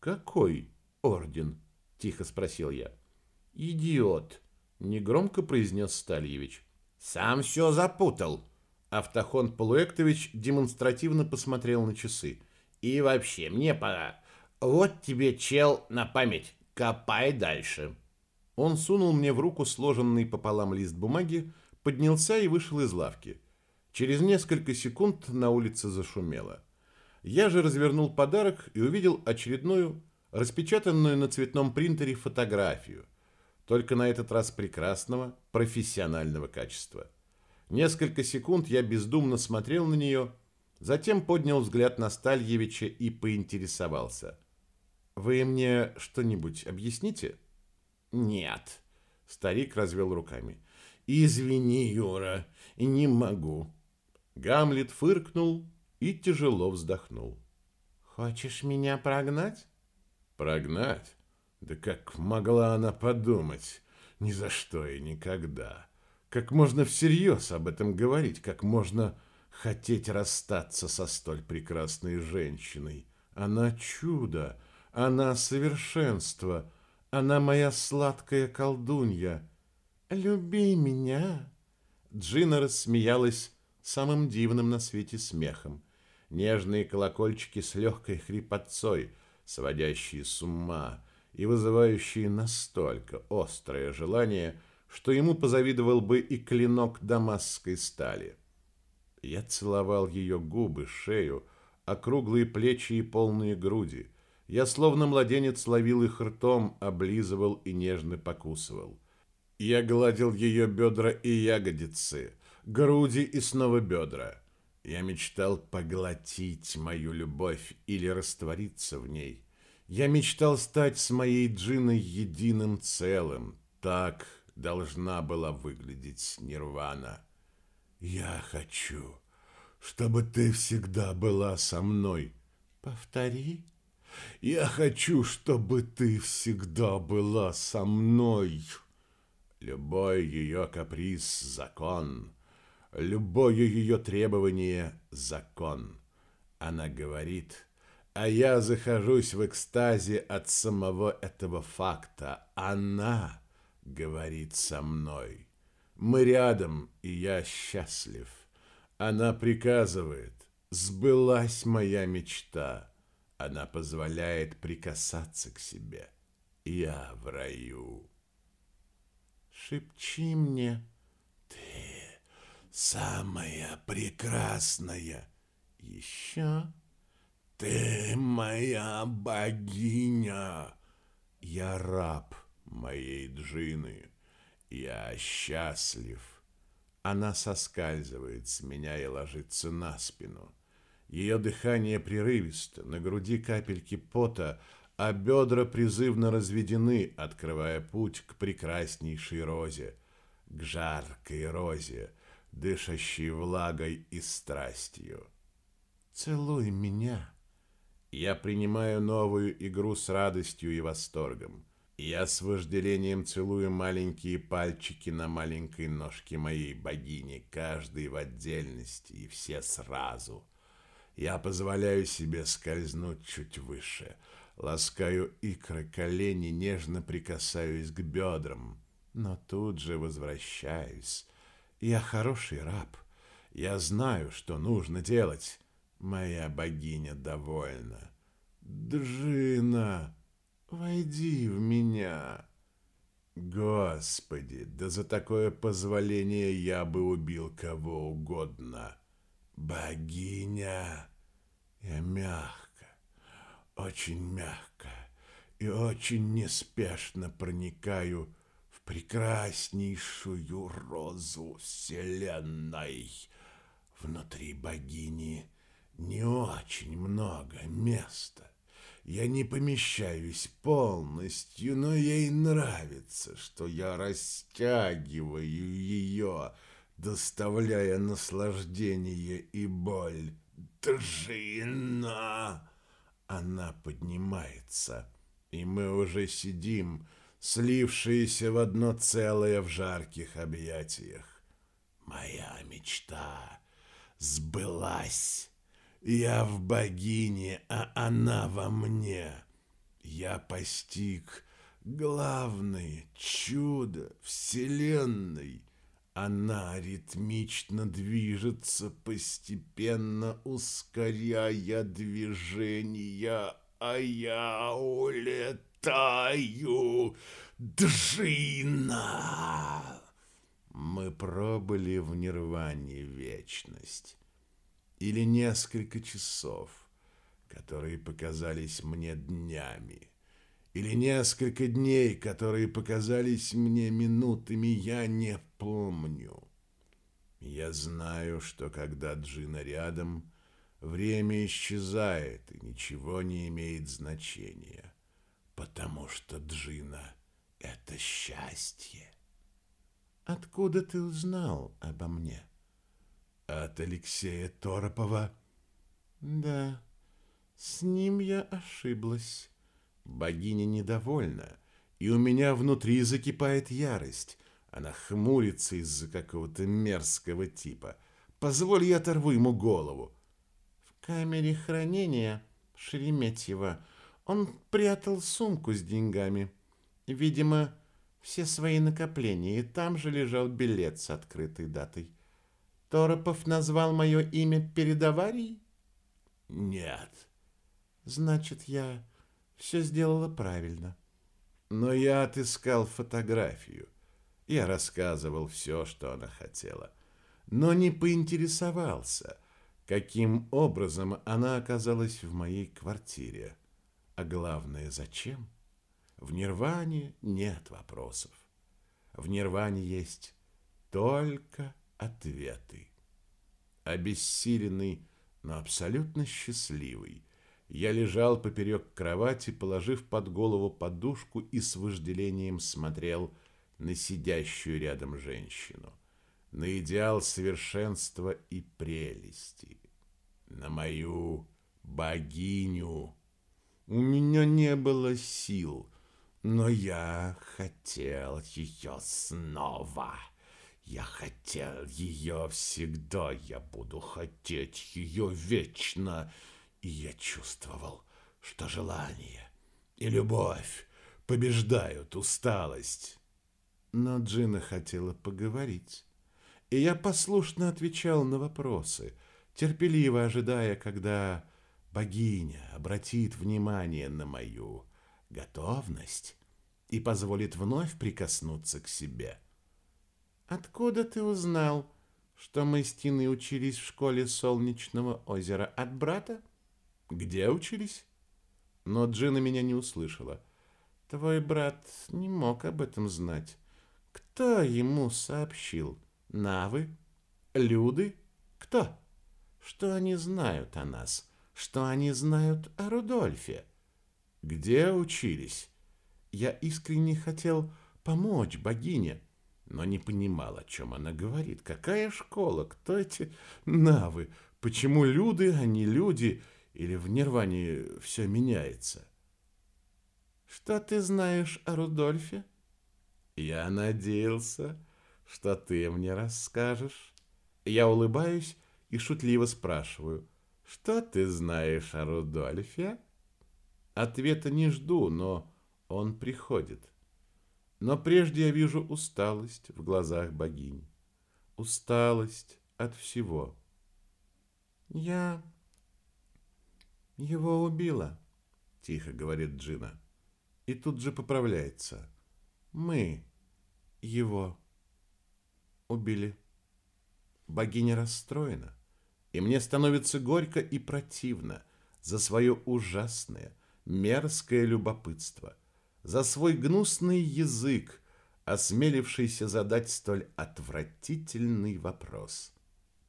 «Какой орден?» — тихо спросил я. «Идиот!» — негромко произнес Стальевич. «Сам все запутал!» Автохон Полуэктович демонстративно посмотрел на часы. И вообще, мне пора. Вот тебе, чел, на память. Копай дальше. Он сунул мне в руку сложенный пополам лист бумаги, поднялся и вышел из лавки. Через несколько секунд на улице зашумело. Я же развернул подарок и увидел очередную, распечатанную на цветном принтере фотографию, только на этот раз прекрасного, профессионального качества. Несколько секунд я бездумно смотрел на нее, затем поднял взгляд на Стальевича и поинтересовался. «Вы мне что-нибудь объясните?» «Нет», — старик развел руками. «Извини, Юра, не могу». Гамлет фыркнул и тяжело вздохнул. «Хочешь меня прогнать?» «Прогнать? Да как могла она подумать? Ни за что и никогда. Как можно всерьез об этом говорить? Как можно хотеть расстаться со столь прекрасной женщиной? Она чудо, она совершенство, она моя сладкая колдунья. Люби меня!» Джина рассмеялась самым дивным на свете смехом. Нежные колокольчики с легкой хрипотцой, сводящие с ума и вызывающие настолько острое желание, что ему позавидовал бы и клинок дамасской стали. Я целовал ее губы, шею, округлые плечи и полные груди. Я, словно младенец, ловил их ртом, облизывал и нежно покусывал. Я гладил ее бедра и ягодицы, груди и снова бедра. Я мечтал поглотить мою любовь или раствориться в ней. Я мечтал стать с моей Джиной единым целым. Так должна была выглядеть Нирвана. Я хочу, чтобы ты всегда была со мной. Повтори. Я хочу, чтобы ты всегда была со мной. Любой ее каприз — закон. Любое ее требование — закон. Она говорит, а я захожусь в экстазе от самого этого факта. Она говорит со мной. Мы рядом, и я счастлив. Она приказывает. Сбылась моя мечта. Она позволяет прикасаться к себе. Я в раю. Шепчи мне, самая прекрасная. Еще ты моя богиня. Я раб моей Джины. Я счастлив. Она соскальзывает с меня и ложится на спину. Ее дыхание прерывисто, на груди капельки пота, а бедра призывно разведены, открывая путь к прекраснейшей розе, к жаркой розе, дышащей влагой и страстью. «Целуй меня!» Я принимаю новую игру с радостью и восторгом. Я с вожделением целую маленькие пальчики на маленькой ножке моей богини, каждый в отдельности и все сразу. Я позволяю себе скользнуть чуть выше, ласкаю икры колени, нежно прикасаюсь к бедрам, но тут же возвращаюсь, я хороший раб. Я знаю, что нужно делать. Моя богиня довольна. Джина, войди в меня. Господи, да за такое позволение я бы убил кого угодно. Богиня, я мягко, очень мягко и очень неспешно проникаю прекраснейшую розу вселенной. Внутри богини не очень много места. Я не помещаюсь полностью, но ей нравится, что я растягиваю ее, доставляя наслаждение и боль. Джина! Она поднимается, и мы уже сидим, слившиеся в одно целое в жарких объятиях. Моя мечта сбылась. Я в богине, а она во мне. Я постиг главное чудо Вселенной. Она ритмично движется, постепенно ускоряя движения, а я улетаю летаю, Джина!» Мы пробыли в нирване вечность. Или несколько часов, которые показались мне днями. Или несколько дней, которые показались мне минутами, я не помню. Я знаю, что когда Джина рядом, время исчезает и ничего не имеет значения, потому что Джина — это счастье. Откуда ты узнал обо мне? От Алексея Торопова. Да, с ним я ошиблась. Богиня недовольна, и у меня внутри закипает ярость. Она хмурится из-за какого-то мерзкого типа. Позволь, я оторву ему голову. В камере хранения Шереметьева он прятал сумку с деньгами. Видимо, все свои накопления, и там же лежал билет с открытой датой. Торопов назвал мое имя перед аварией? Нет. Значит, я все сделала правильно. Но я отыскал фотографию. Я рассказывал все, что она хотела. Но не поинтересовался, каким образом она оказалась в моей квартире. А главное, зачем? В нирване нет вопросов. В нирване есть только ответы. Обессиленный, но абсолютно счастливый, я лежал поперек кровати, положив под голову подушку и с вожделением смотрел на сидящую рядом женщину, на идеал совершенства и прелести, на мою богиню. У меня не было сил, но я хотел ее снова. Я хотел ее всегда, я буду хотеть ее вечно. И я чувствовал, что желание и любовь побеждают усталость. Но Джина хотела поговорить, и я послушно отвечал на вопросы, терпеливо ожидая, когда богиня обратит внимание на мою готовность и позволит вновь прикоснуться к себе. «Откуда ты узнал, что мы с Тиной учились в школе Солнечного озера? От брата?» Где учились? Но Джина меня не услышала. Твой брат не мог об этом знать. Кто ему сообщил? Навы? Люды? Кто? Что они знают о нас? Что они знают о Рудольфе? Где учились? Я искренне хотел помочь богине, но не понимал, о чем она говорит. Какая школа? Кто эти навы? Почему люди, а не люди? Или в Нирване все меняется? Что ты знаешь о Рудольфе? Я надеялся, что ты мне расскажешь. Я улыбаюсь и шутливо спрашиваю. Что ты знаешь о Рудольфе? Ответа не жду, но он приходит. Но прежде я вижу усталость в глазах богини. Усталость от всего. Я его убило, тихо говорит Джина. И тут же поправляется. Мы его убили. Богиня расстроена, и мне становится горько и противно за свое ужасное, мерзкое любопытство, за свой гнусный язык, осмелившийся задать столь отвратительный вопрос.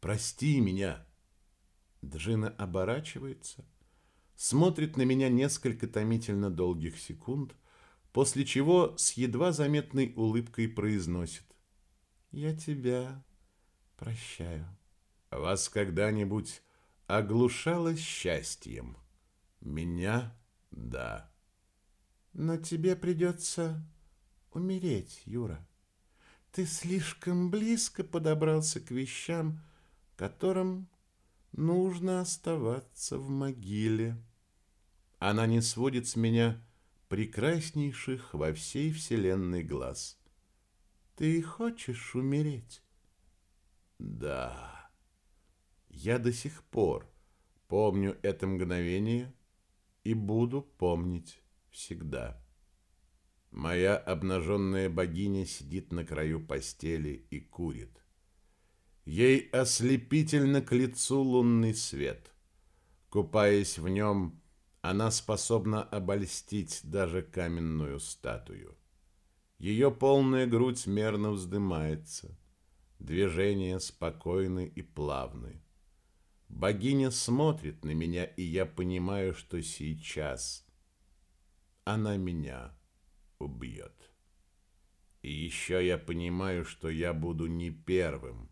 «Прости меня!» Джина оборачивается смотрит на меня несколько томительно долгих секунд, после чего с едва заметной улыбкой произносит «Я тебя прощаю». Вас когда-нибудь оглушало счастьем? Меня — да. Но тебе придется умереть, Юра. Ты слишком близко подобрался к вещам, которым нужно оставаться в могиле. Она не сводит с меня прекраснейших во всей вселенной глаз. Ты хочешь умереть? Да. Я до сих пор помню это мгновение и буду помнить всегда. Моя обнаженная богиня сидит на краю постели и курит. Ей ослепительно к лицу лунный свет. Купаясь в нем, она способна обольстить даже каменную статую. Ее полная грудь мерно вздымается. Движения спокойны и плавны. Богиня смотрит на меня, и я понимаю, что сейчас она меня убьет. И еще я понимаю, что я буду не первым,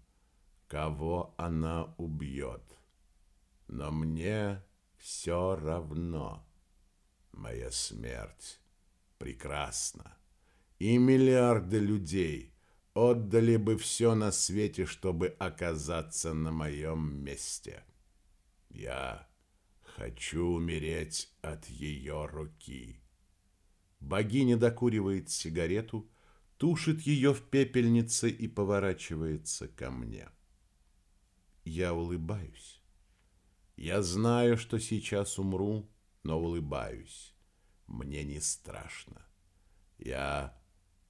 кого она убьет. Но мне все равно. Моя смерть прекрасна. И миллиарды людей отдали бы все на свете, чтобы оказаться на моем месте. Я хочу умереть от ее руки. Богиня докуривает сигарету, тушит ее в пепельнице и поворачивается ко мне. Я улыбаюсь. Я знаю, что сейчас умру, но улыбаюсь. Мне не страшно. Я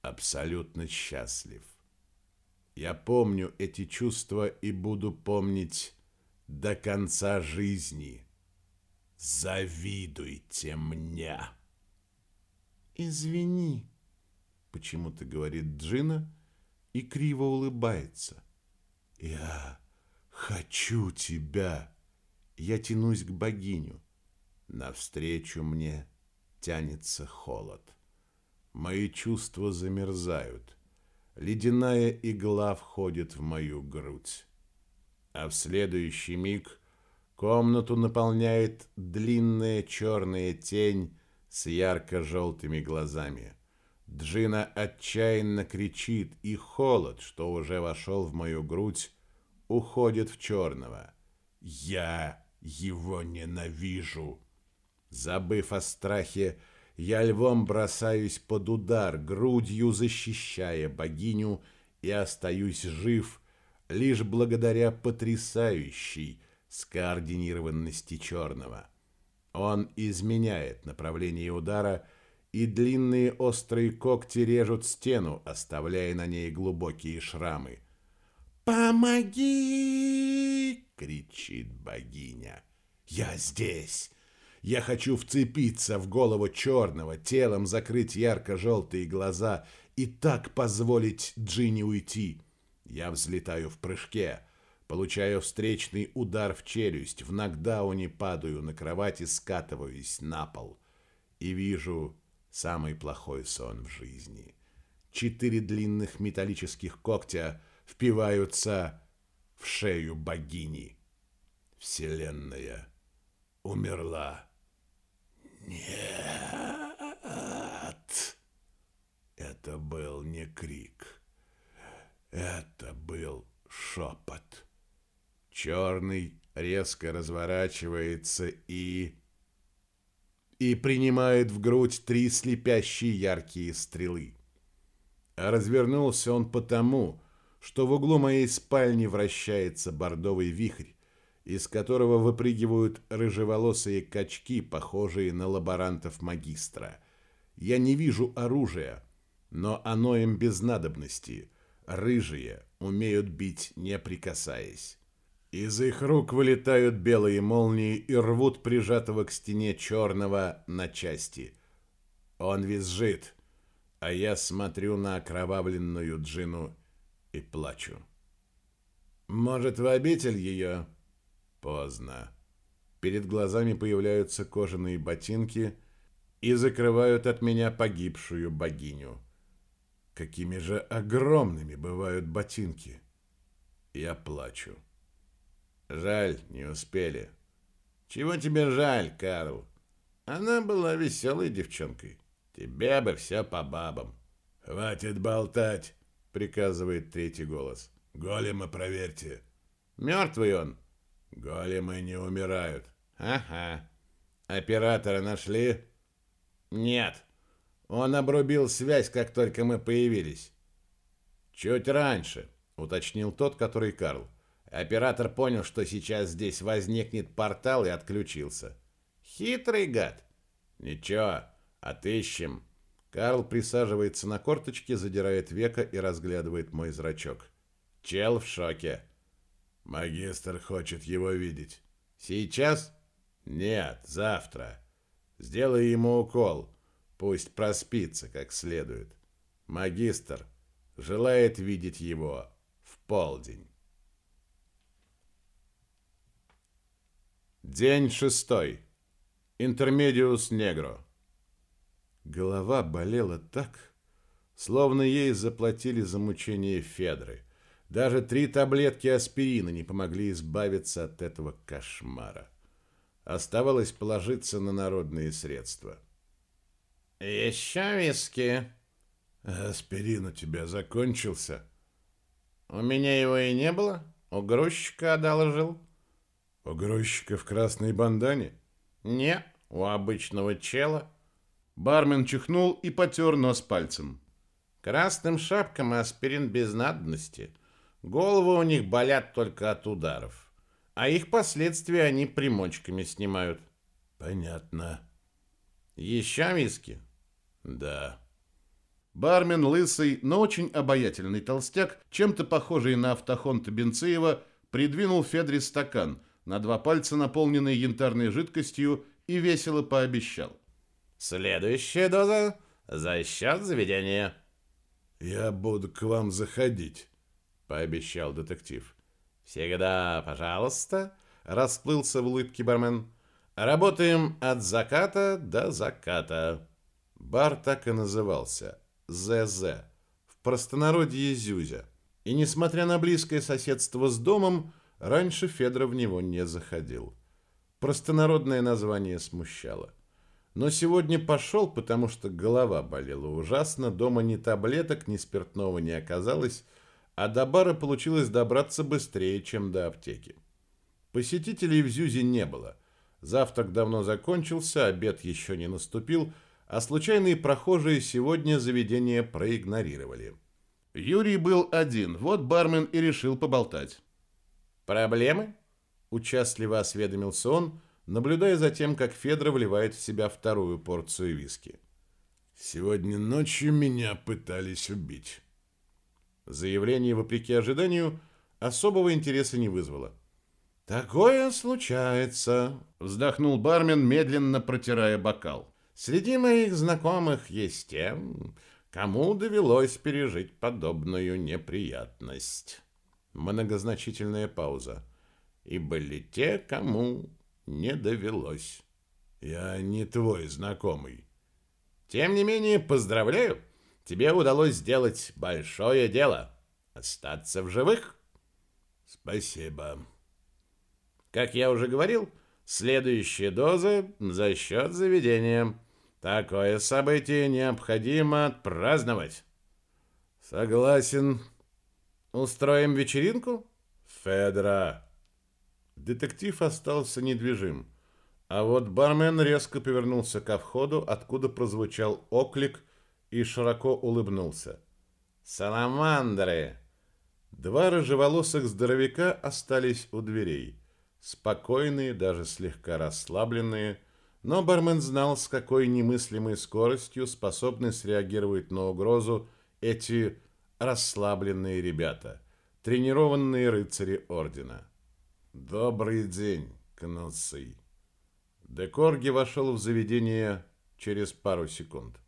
абсолютно счастлив. Я помню эти чувства и буду помнить до конца жизни. Завидуйте мне. Извини, почему-то говорит Джина и криво улыбается. Я хочу тебя. Я тянусь к богиню. Навстречу мне тянется холод. Мои чувства замерзают. Ледяная игла входит в мою грудь. А в следующий миг комнату наполняет длинная черная тень с ярко-желтыми глазами. Джина отчаянно кричит, и холод, что уже вошел в мою грудь, уходит в черного. Я его ненавижу. Забыв о страхе, я львом бросаюсь под удар, грудью защищая богиню и остаюсь жив лишь благодаря потрясающей скоординированности черного. Он изменяет направление удара, и длинные острые когти режут стену, оставляя на ней глубокие шрамы. «Помоги!» — кричит богиня. «Я здесь! Я хочу вцепиться в голову черного, телом закрыть ярко-желтые глаза и так позволить Джинни уйти. Я взлетаю в прыжке, получаю встречный удар в челюсть, в нокдауне падаю на кровать и скатываюсь на пол. И вижу самый плохой сон в жизни. Четыре длинных металлических когтя впиваются в шею богини. Вселенная умерла. Нет. Это был не крик. Это был шепот. Черный резко разворачивается и... и принимает в грудь три слепящие яркие стрелы. А развернулся он потому, что в углу моей спальни вращается бордовый вихрь, из которого выпрыгивают рыжеволосые качки, похожие на лаборантов магистра. Я не вижу оружия, но оно им без надобности. Рыжие умеют бить, не прикасаясь. Из их рук вылетают белые молнии и рвут прижатого к стене черного на части. Он визжит, а я смотрю на окровавленную джину и плачу. «Может, в обитель ее?» Поздно. Перед глазами появляются кожаные ботинки и закрывают от меня погибшую богиню. Какими же огромными бывают ботинки. Я плачу. Жаль, не успели. Чего тебе жаль, Карл? Она была веселой девчонкой. Тебе бы все по бабам. Хватит болтать, приказывает третий голос. Голема проверьте. Мертвый он, Големы не умирают. Ага. Оператора нашли? Нет. Он обрубил связь, как только мы появились. Чуть раньше, уточнил тот, который Карл. Оператор понял, что сейчас здесь возникнет портал и отключился. Хитрый гад. Ничего, отыщем. Карл присаживается на корточки, задирает века и разглядывает мой зрачок. Чел в шоке. Магистр хочет его видеть. Сейчас? Нет, завтра. Сделай ему укол. Пусть проспится как следует. Магистр желает видеть его в полдень. День шестой. Интермедиус негро. Голова болела так, словно ей заплатили за мучение Федры. Даже три таблетки аспирина не помогли избавиться от этого кошмара. Оставалось положиться на народные средства. «Еще виски?» «Аспирин у тебя закончился?» «У меня его и не было. У грузчика одолжил». «У грузчика в красной бандане?» «Не, у обычного чела». Бармен чихнул и потер нос пальцем. «Красным шапкам аспирин без надобности. Головы у них болят только от ударов. А их последствия они примочками снимают». «Понятно». «Еще виски?» «Да». Бармен, лысый, но очень обаятельный толстяк, чем-то похожий на автохонта Бенциева, придвинул Федре стакан – на два пальца, наполненный янтарной жидкостью, и весело пообещал. «Следующая доза за счет заведения». «Я буду к вам заходить», — пообещал детектив. «Всегда, пожалуйста», — расплылся в улыбке бармен. «Работаем от заката до заката». Бар так и назывался — ЗЗ, в простонародье Зюзя. И, несмотря на близкое соседство с домом, Раньше Федор в него не заходил. Простонародное название смущало. Но сегодня пошел, потому что голова болела ужасно, дома ни таблеток, ни спиртного не оказалось, а до бара получилось добраться быстрее, чем до аптеки. Посетителей в Зюзе не было. Завтрак давно закончился, обед еще не наступил, а случайные прохожие сегодня заведение проигнорировали. Юрий был один, вот бармен и решил поболтать. «Проблемы?» – участливо осведомился он, наблюдая за тем, как Федра вливает в себя вторую порцию виски. «Сегодня ночью меня пытались убить». Заявление, вопреки ожиданию, особого интереса не вызвало. «Такое случается», — вздохнул бармен, медленно протирая бокал. «Среди моих знакомых есть те, кому довелось пережить подобную неприятность». Многозначительная пауза. И были те, кому не довелось. Я не твой знакомый. Тем не менее, поздравляю. Тебе удалось сделать большое дело. Остаться в живых. Спасибо. Как я уже говорил, следующая доза за счет заведения. Такое событие необходимо отпраздновать. Согласен. Устроим вечеринку? Федора. Детектив остался недвижим. А вот бармен резко повернулся ко входу, откуда прозвучал оклик и широко улыбнулся. «Саламандры!» Два рыжеволосых здоровяка остались у дверей. Спокойные, даже слегка расслабленные, но бармен знал, с какой немыслимой скоростью способны среагировать на угрозу эти расслабленные ребята, тренированные рыцари ордена. «Добрый день, Кнутсый!» Декорги вошел в заведение через пару секунд.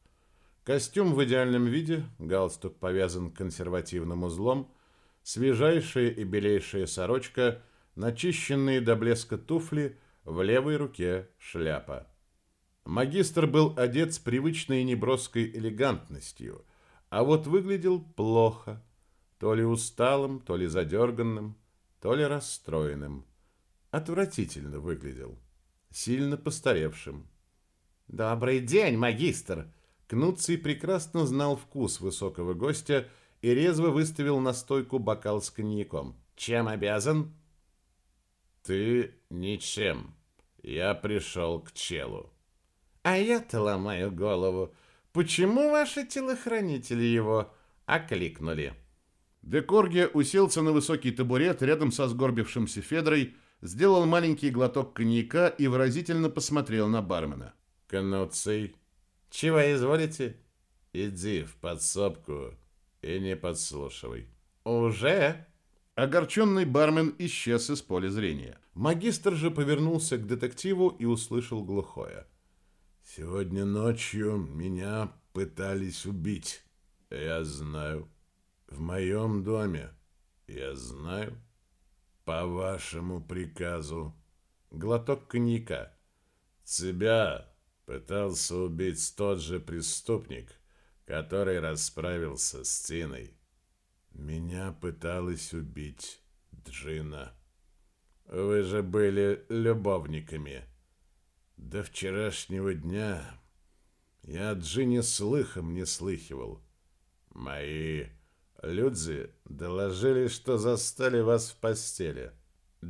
Костюм в идеальном виде, галстук повязан консервативным узлом, свежайшая и белейшая сорочка, начищенные до блеска туфли, в левой руке шляпа. Магистр был одет с привычной неброской элегантностью – а вот выглядел плохо. То ли усталым, то ли задерганным, то ли расстроенным. Отвратительно выглядел. Сильно постаревшим. «Добрый день, магистр!» Кнутций прекрасно знал вкус высокого гостя и резво выставил на стойку бокал с коньяком. «Чем обязан?» «Ты ничем. Я пришел к челу». «А я-то ломаю голову. Почему ваши телохранители его окликнули? Декорге уселся на высокий табурет рядом со сгорбившимся Федрой, сделал маленький глоток коньяка и выразительно посмотрел на бармена. «Кануций, чего изволите?» «Иди в подсобку и не подслушивай». «Уже?» Огорченный бармен исчез из поля зрения. Магистр же повернулся к детективу и услышал глухое. Сегодня ночью меня пытались убить. Я знаю. В моем доме. Я знаю. По вашему приказу. Глоток коньяка. Тебя пытался убить тот же преступник, который расправился с Тиной. Меня пыталась убить Джина. Вы же были любовниками. До вчерашнего дня я о Джине слыхом не слыхивал. Мои люди доложили, что застали вас в постели.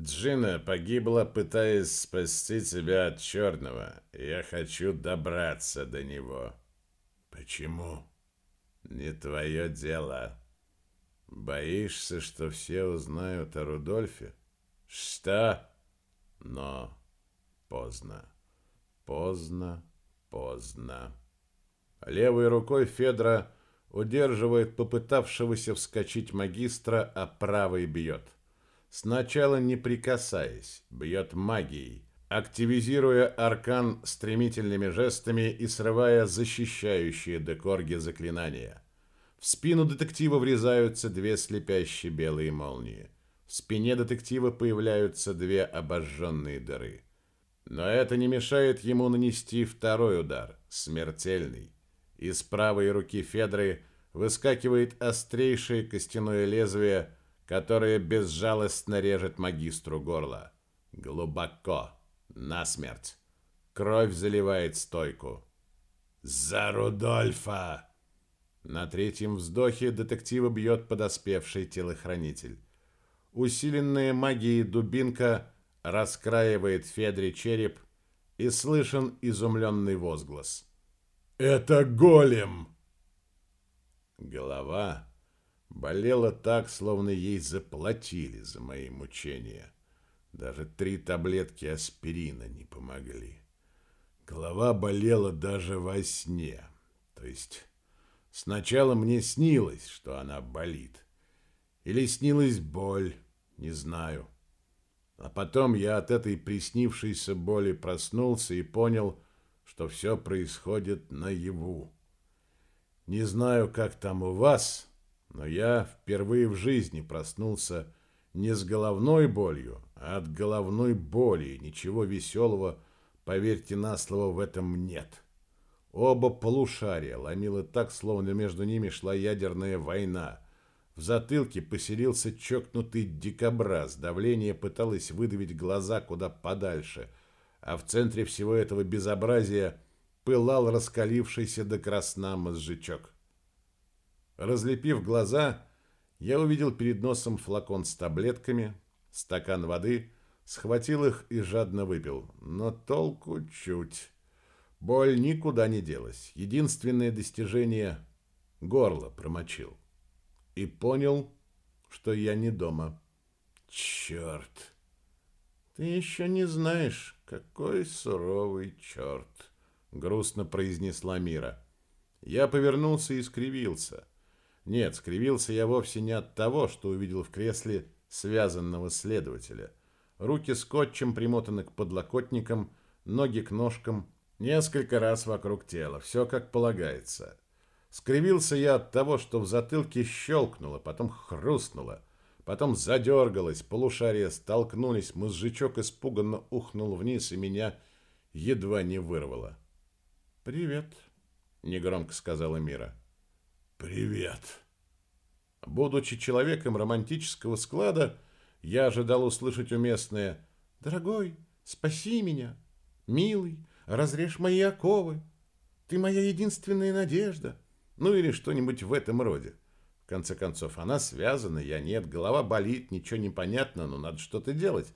Джина погибла, пытаясь спасти тебя от черного. Я хочу добраться до него. Почему? Не твое дело. Боишься, что все узнают о Рудольфе? Что? Но поздно. Поздно, поздно. Левой рукой Федра удерживает попытавшегося вскочить магистра, а правой бьет. Сначала не прикасаясь, бьет магией, активизируя аркан стремительными жестами и срывая защищающие декорги заклинания. В спину детектива врезаются две слепящие белые молнии. В спине детектива появляются две обожженные дыры. Но это не мешает ему нанести второй удар, смертельный. Из правой руки Федры выскакивает острейшее костяное лезвие, которое безжалостно режет магистру горло. Глубоко, насмерть. Кровь заливает стойку. «За Рудольфа!» На третьем вздохе детектива бьет подоспевший телохранитель. Усиленная магией дубинка раскраивает Федре череп и слышен изумленный возглас. Это голем!» Голова болела так, словно ей заплатили за мои мучения. Даже три таблетки аспирина не помогли. Голова болела даже во сне. То есть сначала мне снилось, что она болит. Или снилась боль, не знаю. А потом я от этой приснившейся боли проснулся и понял, что все происходит наяву. Не знаю, как там у вас, но я впервые в жизни проснулся не с головной болью, а от головной боли. Ничего веселого, поверьте на слово, в этом нет. Оба полушария ломило так, словно между ними шла ядерная война. В затылке поселился чокнутый дикобраз. Давление пыталось выдавить глаза куда подальше – а в центре всего этого безобразия пылал раскалившийся до красна мозжечок. Разлепив глаза, я увидел перед носом флакон с таблетками, стакан воды, схватил их и жадно выпил. Но толку чуть. Боль никуда не делась. Единственное достижение — горло промочил. И понял, что я не дома. Черт! Ты еще не знаешь, «Какой суровый черт!» — грустно произнесла Мира. Я повернулся и скривился. Нет, скривился я вовсе не от того, что увидел в кресле связанного следователя. Руки скотчем примотаны к подлокотникам, ноги к ножкам, несколько раз вокруг тела. Все как полагается. Скривился я от того, что в затылке щелкнуло, потом хрустнуло. Потом задергалось, полушария столкнулись, мозжечок испуганно ухнул вниз, и меня едва не вырвало. «Привет», — негромко сказала Мира. «Привет». Будучи человеком романтического склада, я ожидал услышать уместное «Дорогой, спаси меня! Милый, разрежь мои оковы! Ты моя единственная надежда!» Ну или что-нибудь в этом роде. В конце концов, она связана, я нет, голова болит, ничего не понятно, но надо что-то делать.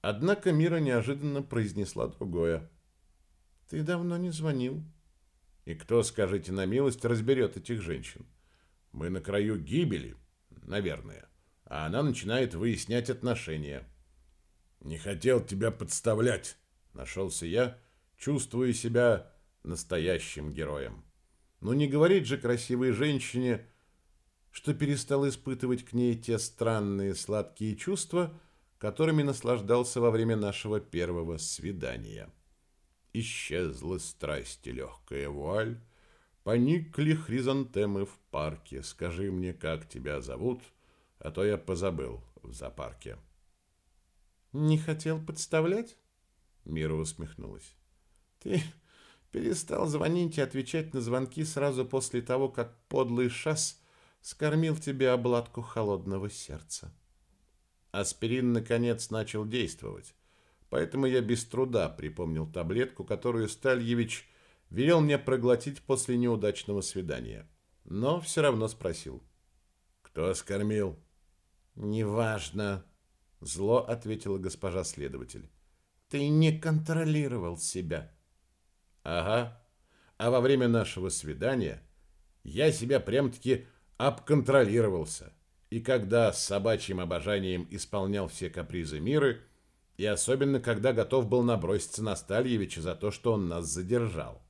Однако Мира неожиданно произнесла другое. «Ты давно не звонил». И кто, скажите на милость, разберет этих женщин? Мы на краю гибели, наверное. А она начинает выяснять отношения. «Не хотел тебя подставлять», — нашелся я, чувствуя себя настоящим героем. Но не говорить же красивой женщине, что перестал испытывать к ней те странные сладкие чувства, которыми наслаждался во время нашего первого свидания. Исчезла страсть и легкая вуаль, поникли хризантемы в парке. Скажи мне, как тебя зовут, а то я позабыл в зоопарке. Не хотел подставлять? Мира усмехнулась. Ты перестал звонить и отвечать на звонки сразу после того, как подлый шас скормил тебе обладку холодного сердца. Аспирин наконец начал действовать, поэтому я без труда припомнил таблетку, которую Стальевич велел мне проглотить после неудачного свидания. Но все равно спросил. «Кто скормил?» «Неважно», — зло ответила госпожа следователь. «Ты не контролировал себя». «Ага. А во время нашего свидания я себя прям-таки обконтролировался. И когда с собачьим обожанием исполнял все капризы мира, и особенно когда готов был наброситься на Стальевича за то, что он нас задержал.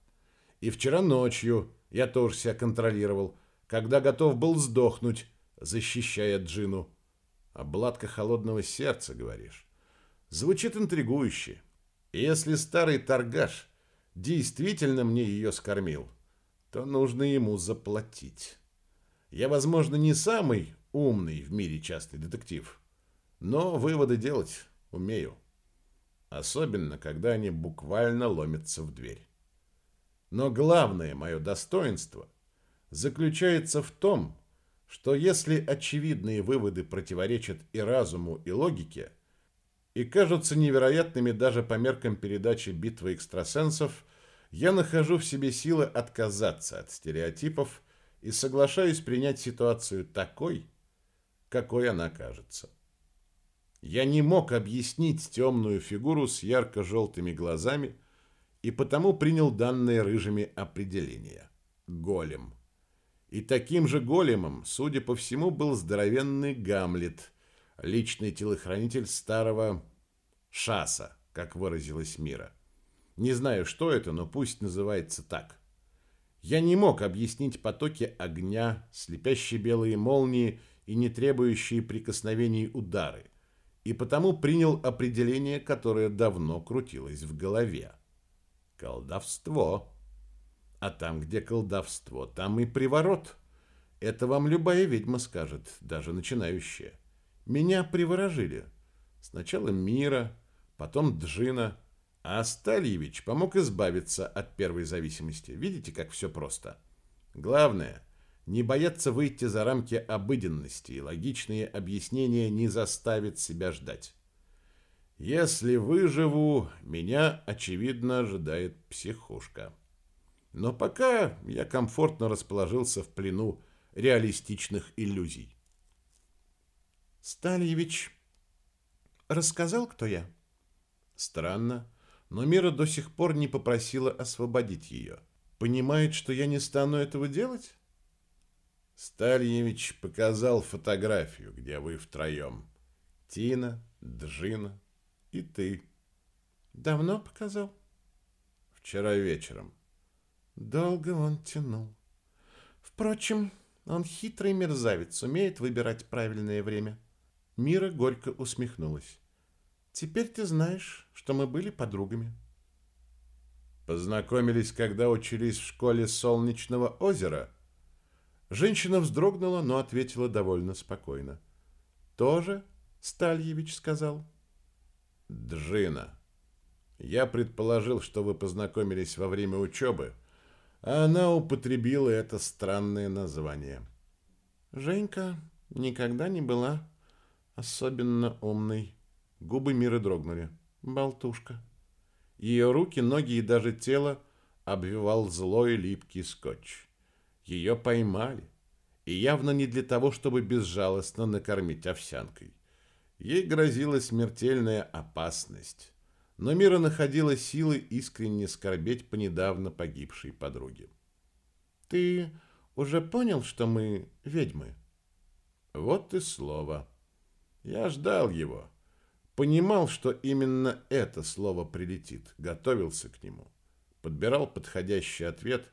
И вчера ночью я тоже себя контролировал, когда готов был сдохнуть, защищая Джину. Обладка холодного сердца, говоришь. Звучит интригующе. И если старый торгаш действительно мне ее скормил, то нужно ему заплатить. Я, возможно, не самый умный в мире частный детектив, но выводы делать умею. Особенно, когда они буквально ломятся в дверь. Но главное мое достоинство заключается в том, что если очевидные выводы противоречат и разуму, и логике, и кажутся невероятными даже по меркам передачи «Битвы экстрасенсов», я нахожу в себе силы отказаться от стереотипов и соглашаюсь принять ситуацию такой, какой она кажется. Я не мог объяснить темную фигуру с ярко-желтыми глазами и потому принял данное рыжими определение. Голем. И таким же големом, судя по всему, был здоровенный Гамлет, личный телохранитель старого Шаса, как выразилась Мира. Не знаю, что это, но пусть называется так. Я не мог объяснить потоки огня, слепящие белые молнии и не требующие прикосновений удары, и потому принял определение, которое давно крутилось в голове. Колдовство. А там, где колдовство, там и приворот. Это вам любая ведьма скажет, даже начинающая. Меня приворожили. Сначала Мира, потом Джина, а Стальевич помог избавиться от первой зависимости. Видите, как все просто? Главное, не бояться выйти за рамки обыденности, и логичные объяснения не заставят себя ждать. Если выживу, меня, очевидно, ожидает психушка. Но пока я комфортно расположился в плену реалистичных иллюзий. Стальевич рассказал, кто я? Странно но Мира до сих пор не попросила освободить ее. Понимает, что я не стану этого делать? Стальевич показал фотографию, где вы втроем. Тина, Джина и ты. Давно показал? Вчера вечером. Долго он тянул. Впрочем, он хитрый мерзавец, умеет выбирать правильное время. Мира горько усмехнулась. Теперь ты знаешь, что мы были подругами. Познакомились, когда учились в школе Солнечного озера. Женщина вздрогнула, но ответила довольно спокойно. Тоже, Стальевич сказал. Джина. Я предположил, что вы познакомились во время учебы, а она употребила это странное название. Женька никогда не была особенно умной. Губы Миры дрогнули. Болтушка. Ее руки, ноги и даже тело обвивал злой липкий скотч. Ее поймали. И явно не для того, чтобы безжалостно накормить овсянкой. Ей грозила смертельная опасность. Но Мира находила силы искренне скорбеть по недавно погибшей подруге. «Ты уже понял, что мы ведьмы?» Вот и слово. Я ждал его. Понимал, что именно это слово прилетит, готовился к нему, подбирал подходящий ответ,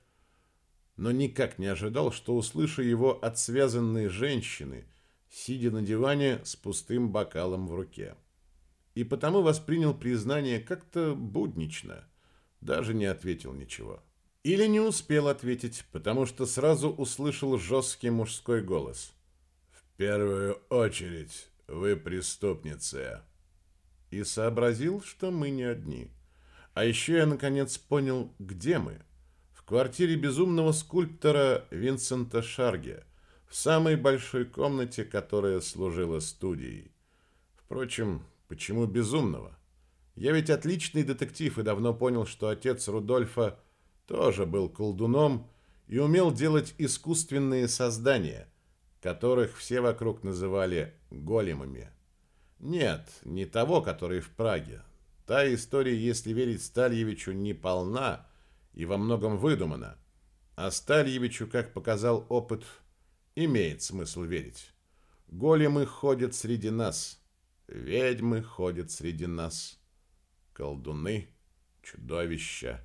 но никак не ожидал, что услышу его от связанной женщины, сидя на диване с пустым бокалом в руке. И потому воспринял признание как-то буднично, даже не ответил ничего. Или не успел ответить, потому что сразу услышал жесткий мужской голос. первую очередь вы преступница. И сообразил, что мы не одни. А еще я наконец понял, где мы. В квартире безумного скульптора Винсента Шарге, в самой большой комнате, которая служила студией. Впрочем, почему безумного? Я ведь отличный детектив и давно понял, что отец Рудольфа тоже был колдуном и умел делать искусственные создания, которых все вокруг называли големами. Нет, не того, который в Праге. Та история, если верить Стальевичу, не полна и во многом выдумана. А Стальевичу, как показал опыт, имеет смысл верить. Големы ходят среди нас, ведьмы ходят среди нас, колдуны, чудовища.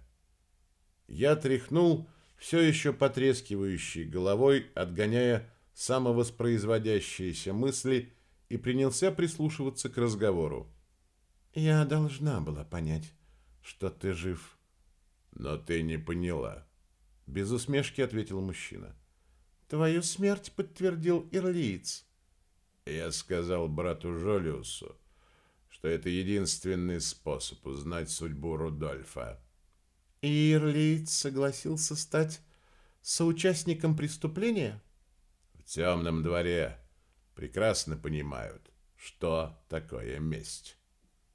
Я тряхнул все еще потрескивающей головой, отгоняя самовоспроизводящиеся мысли и принялся прислушиваться к разговору. «Я должна была понять, что ты жив». «Но ты не поняла», — без усмешки ответил мужчина. «Твою смерть подтвердил Ирлиец». Я сказал брату Жолиусу, что это единственный способ узнать судьбу Рудольфа. И Ирлиец согласился стать соучастником преступления? В темном дворе прекрасно понимают, что такое месть.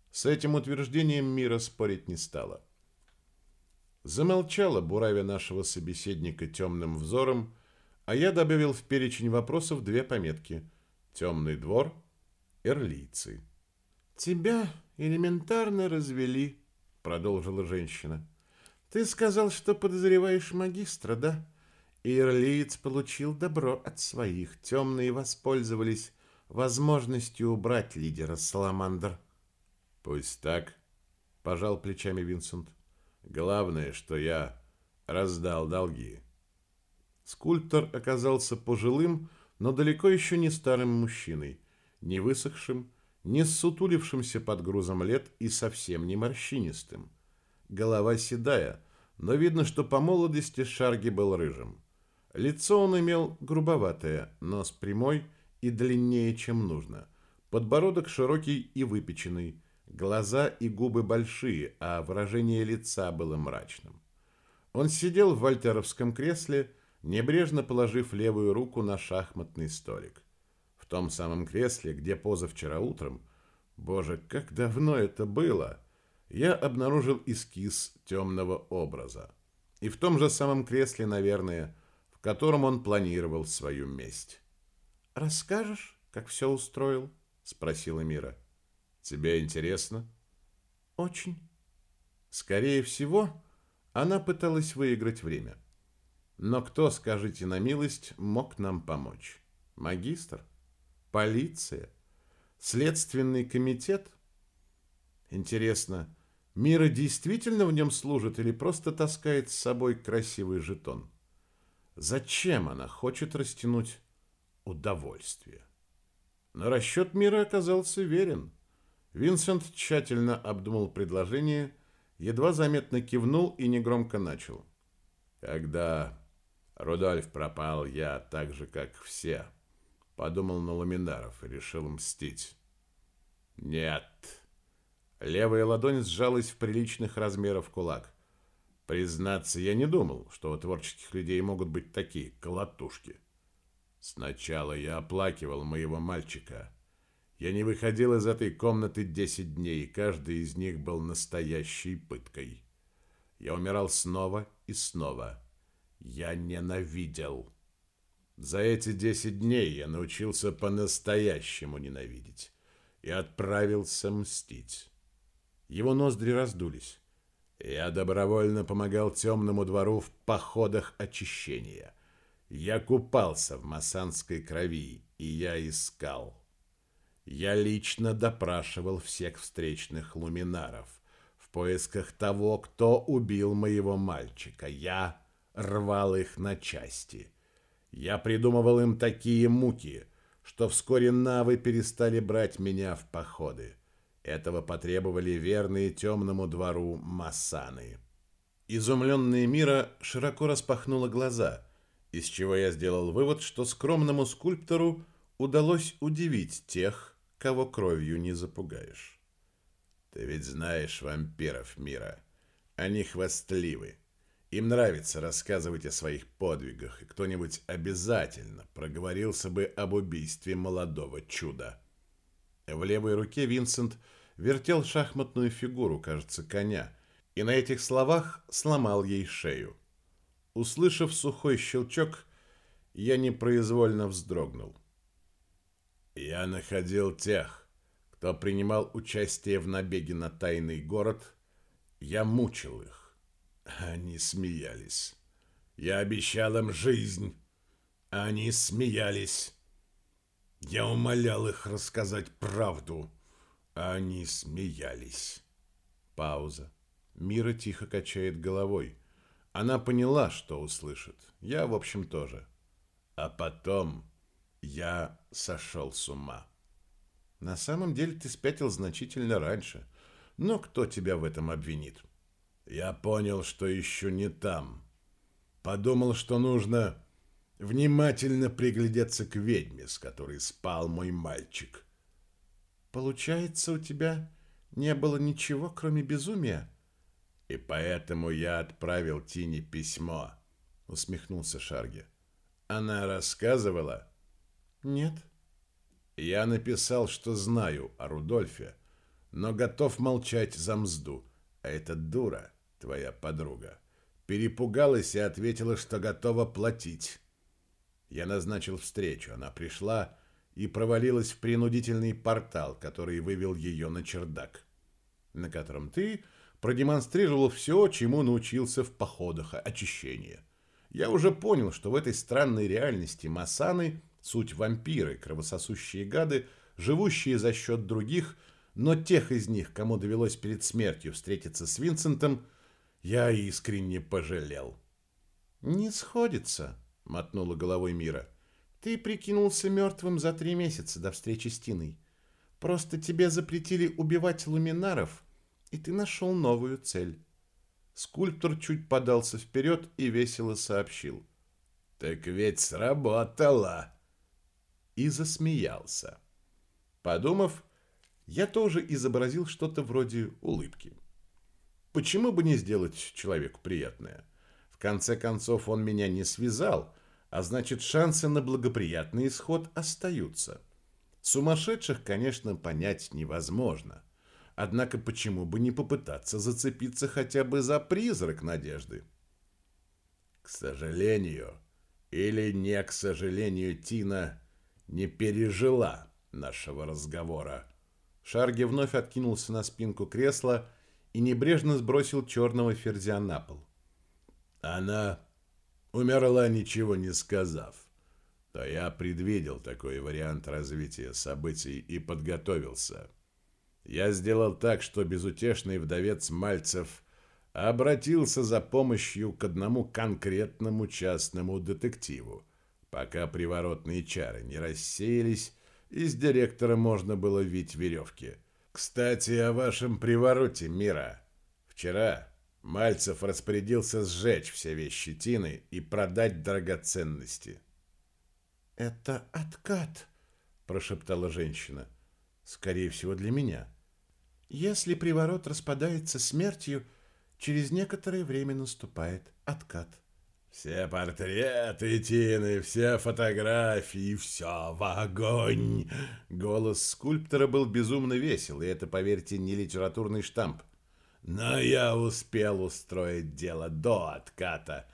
С этим утверждением мира спорить не стало. Замолчала, буравя нашего собеседника темным взором, а я добавил в перечень вопросов две пометки «Темный двор», «Эрлийцы». «Тебя элементарно развели», — продолжила женщина. «Ты сказал, что подозреваешь магистра, да?» Ирлиец получил добро от своих. Темные воспользовались возможностью убрать лидера Саламандр. Пусть так, пожал плечами Винсент. Главное, что я раздал долги. Скульптор оказался пожилым, но далеко еще не старым мужчиной, не высохшим, не сутулившимся под грузом лет и совсем не морщинистым. Голова седая, но видно, что по молодости Шарги был рыжим. Лицо он имел грубоватое, нос прямой и длиннее, чем нужно. Подбородок широкий и выпеченный, глаза и губы большие, а выражение лица было мрачным. Он сидел в вольтеровском кресле, небрежно положив левую руку на шахматный столик. В том самом кресле, где позавчера утром, боже, как давно это было, я обнаружил эскиз темного образа. И в том же самом кресле, наверное, в котором он планировал свою месть. «Расскажешь, как все устроил?» — спросила Мира. «Тебе интересно?» «Очень». Скорее всего, она пыталась выиграть время. Но кто, скажите на милость, мог нам помочь? Магистр? Полиция? Следственный комитет? Интересно, Мира действительно в нем служит или просто таскает с собой красивый жетон? Зачем она хочет растянуть удовольствие? Но расчет мира оказался верен. Винсент тщательно обдумал предложение, едва заметно кивнул и негромко начал. Когда Рудольф пропал, я так же, как все, подумал на Ламинаров и решил мстить. Нет. Левая ладонь сжалась в приличных размеров кулак. Признаться, я не думал, что у творческих людей могут быть такие колотушки. Сначала я оплакивал моего мальчика. Я не выходил из этой комнаты десять дней, и каждый из них был настоящей пыткой. Я умирал снова и снова. Я ненавидел. За эти десять дней я научился по-настоящему ненавидеть и отправился мстить. Его ноздри раздулись. Я добровольно помогал темному двору в походах очищения. Я купался в масанской крови, и я искал. Я лично допрашивал всех встречных луминаров в поисках того, кто убил моего мальчика. Я рвал их на части. Я придумывал им такие муки, что вскоре навы перестали брать меня в походы. Этого потребовали верные темному двору Массаны. Изумленная мира широко распахнула глаза, из чего я сделал вывод, что скромному скульптору удалось удивить тех, кого кровью не запугаешь. Ты ведь знаешь вампиров мира. Они хвастливы. Им нравится рассказывать о своих подвигах, и кто-нибудь обязательно проговорился бы об убийстве молодого чуда. В левой руке Винсент вертел шахматную фигуру, кажется, коня, и на этих словах сломал ей шею. Услышав сухой щелчок, я непроизвольно вздрогнул. Я находил тех, кто принимал участие в набеге на тайный город. Я мучил их. Они смеялись. Я обещал им жизнь. Они смеялись. Я умолял их рассказать правду. Они смеялись. Пауза. Мира тихо качает головой. Она поняла, что услышит. Я, в общем, тоже. А потом я сошел с ума. На самом деле ты спятил значительно раньше. Но кто тебя в этом обвинит? Я понял, что еще не там. Подумал, что нужно внимательно приглядеться к ведьме, с которой спал мой мальчик. Получается, у тебя не было ничего, кроме безумия? И поэтому я отправил Тине письмо, усмехнулся Шарги. Она рассказывала? Нет. Я написал, что знаю о Рудольфе, но готов молчать за мзду. А эта дура, твоя подруга, перепугалась и ответила, что готова платить. Я назначил встречу. Она пришла и провалилась в принудительный портал, который вывел ее на чердак, на котором ты продемонстрировал все, чему научился в походах очищения. Я уже понял, что в этой странной реальности масаны – суть вампиры, кровососущие гады, живущие за счет других, но тех из них, кому довелось перед смертью встретиться с Винсентом, я искренне пожалел. «Не сходится», — мотнула головой Мира. «Ты прикинулся мертвым за три месяца до встречи с Тиной. Просто тебе запретили убивать луминаров, и ты нашел новую цель». Скульптор чуть подался вперед и весело сообщил. «Так ведь сработало!» И засмеялся. Подумав, я тоже изобразил что-то вроде улыбки. Почему бы не сделать человеку приятное? В конце концов, он меня не связал, а значит, шансы на благоприятный исход остаются. Сумасшедших, конечно, понять невозможно. Однако почему бы не попытаться зацепиться хотя бы за призрак надежды? К сожалению, или не к сожалению, Тина не пережила нашего разговора. Шарги вновь откинулся на спинку кресла и небрежно сбросил черного ферзя на пол. Она умерла, ничего не сказав. То я предвидел такой вариант развития событий и подготовился. Я сделал так, что безутешный вдовец Мальцев обратился за помощью к одному конкретному частному детективу, пока приворотные чары не рассеялись, из директора можно было вить веревки. Кстати, о вашем привороте, Мира. Вчера Мальцев распорядился сжечь все вещи Тины и продать драгоценности. «Это откат», – прошептала женщина. «Скорее всего, для меня. Если приворот распадается смертью, через некоторое время наступает откат». Все портреты Тины, все фотографии, все в огонь. Голос скульптора был безумно весел, и это, поверьте, не литературный штамп. Но я успел устроить дело до отката,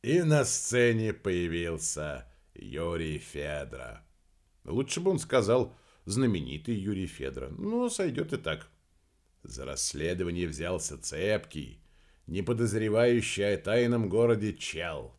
и на сцене появился Юрий Федра. Лучше бы он сказал знаменитый Юрий Федра, но сойдет и так. За расследование взялся цепкий, не подозревающий о тайном городе чел.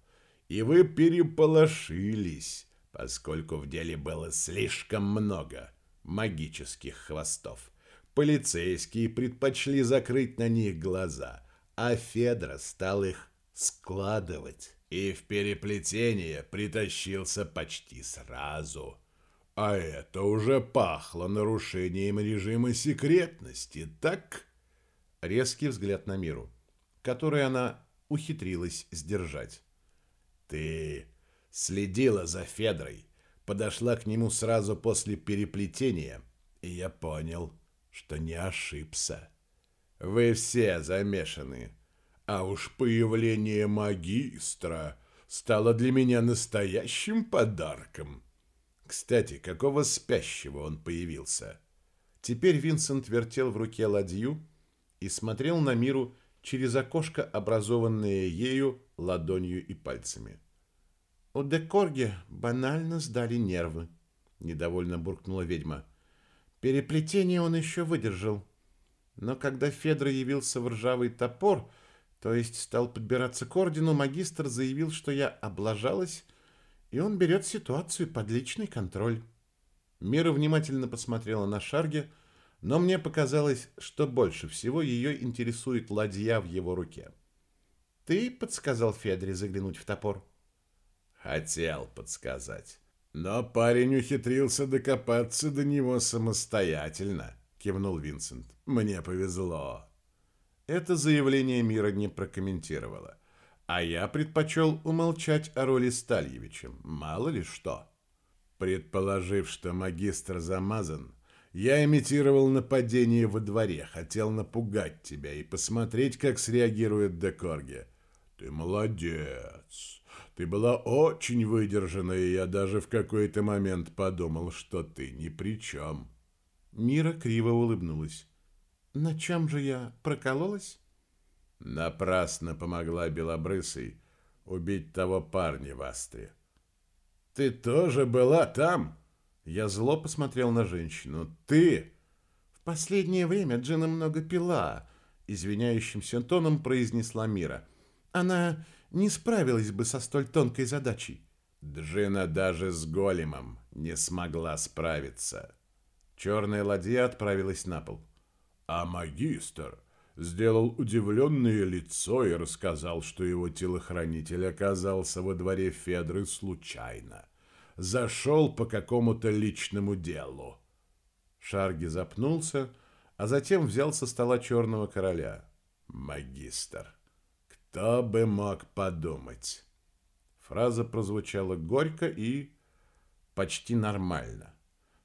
И вы переполошились, поскольку в деле было слишком много магических хвостов. Полицейские предпочли закрыть на них глаза, а Федра стал их складывать. И в переплетение притащился почти сразу. А это уже пахло нарушением режима секретности, так? Резкий взгляд на миру который она ухитрилась сдержать. «Ты следила за Федрой, подошла к нему сразу после переплетения, и я понял, что не ошибся. Вы все замешаны, а уж появление магистра стало для меня настоящим подарком. Кстати, какого спящего он появился? Теперь Винсент вертел в руке ладью и смотрел на миру через окошко, образованное ею ладонью и пальцами. «У Декорге банально сдали нервы», — недовольно буркнула ведьма. «Переплетение он еще выдержал. Но когда Федор явился в ржавый топор, то есть стал подбираться к ордену, магистр заявил, что я облажалась, и он берет ситуацию под личный контроль». Мира внимательно посмотрела на Шарге, — но мне показалось, что больше всего ее интересует ладья в его руке. «Ты подсказал Федре заглянуть в топор?» «Хотел подсказать. Но парень ухитрился докопаться до него самостоятельно», — кивнул Винсент. «Мне повезло». Это заявление Мира не прокомментировала. А я предпочел умолчать о роли Стальевича. Мало ли что. Предположив, что магистр замазан, я имитировал нападение во дворе, хотел напугать тебя и посмотреть, как среагирует Декорге. Ты молодец. Ты была очень выдержана, и я даже в какой-то момент подумал, что ты ни при чем. Мира криво улыбнулась. На чем же я прокололась? Напрасно помогла Белобрысой убить того парня в Астре. Ты тоже была там? Я зло посмотрел на женщину. «Ты!» «В последнее время Джина много пила», — извиняющимся тоном произнесла Мира. «Она не справилась бы со столь тонкой задачей». Джина даже с големом не смогла справиться. Черная ладья отправилась на пол. А магистр сделал удивленное лицо и рассказал, что его телохранитель оказался во дворе Федры случайно зашел по какому-то личному делу. Шарги запнулся, а затем взял со стола черного короля. Магистр. Кто бы мог подумать? Фраза прозвучала горько и почти нормально.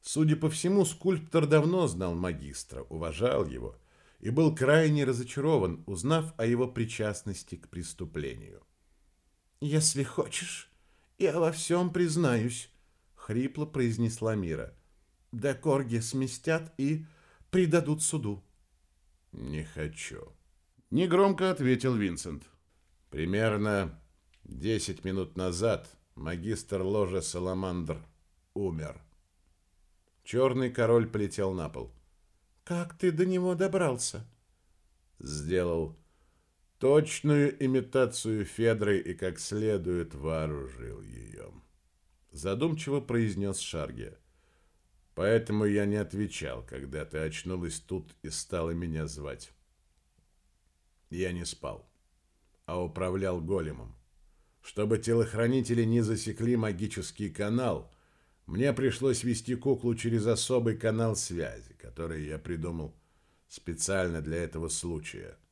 Судя по всему, скульптор давно знал магистра, уважал его и был крайне разочарован, узнав о его причастности к преступлению. «Если хочешь, «Я во всем признаюсь», — хрипло произнесла Мира. «Да корги сместят и предадут суду». «Не хочу», — негромко ответил Винсент. «Примерно десять минут назад магистр ложа Саламандр умер». Черный король полетел на пол. «Как ты до него добрался?» «Сделал точную имитацию Федры и как следует вооружил ее. Задумчиво произнес Шарге. Поэтому я не отвечал, когда ты очнулась тут и стала меня звать. Я не спал, а управлял големом. Чтобы телохранители не засекли магический канал, мне пришлось вести куклу через особый канал связи, который я придумал специально для этого случая –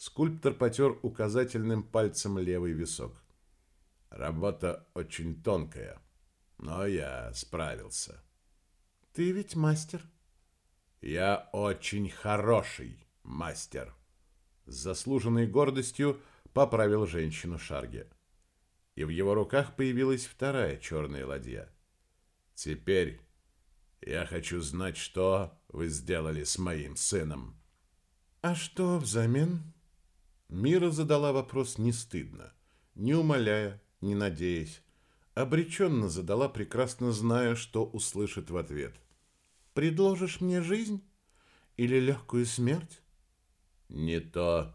Скульптор потер указательным пальцем левый висок. Работа очень тонкая, но я справился. Ты ведь мастер? Я очень хороший мастер. С заслуженной гордостью поправил женщину Шарге. И в его руках появилась вторая черная ладья. Теперь я хочу знать, что вы сделали с моим сыном. А что взамен? Мира задала вопрос не стыдно, не умоляя, не надеясь. Обреченно задала, прекрасно зная, что услышит в ответ. «Предложишь мне жизнь или легкую смерть?» «Не то,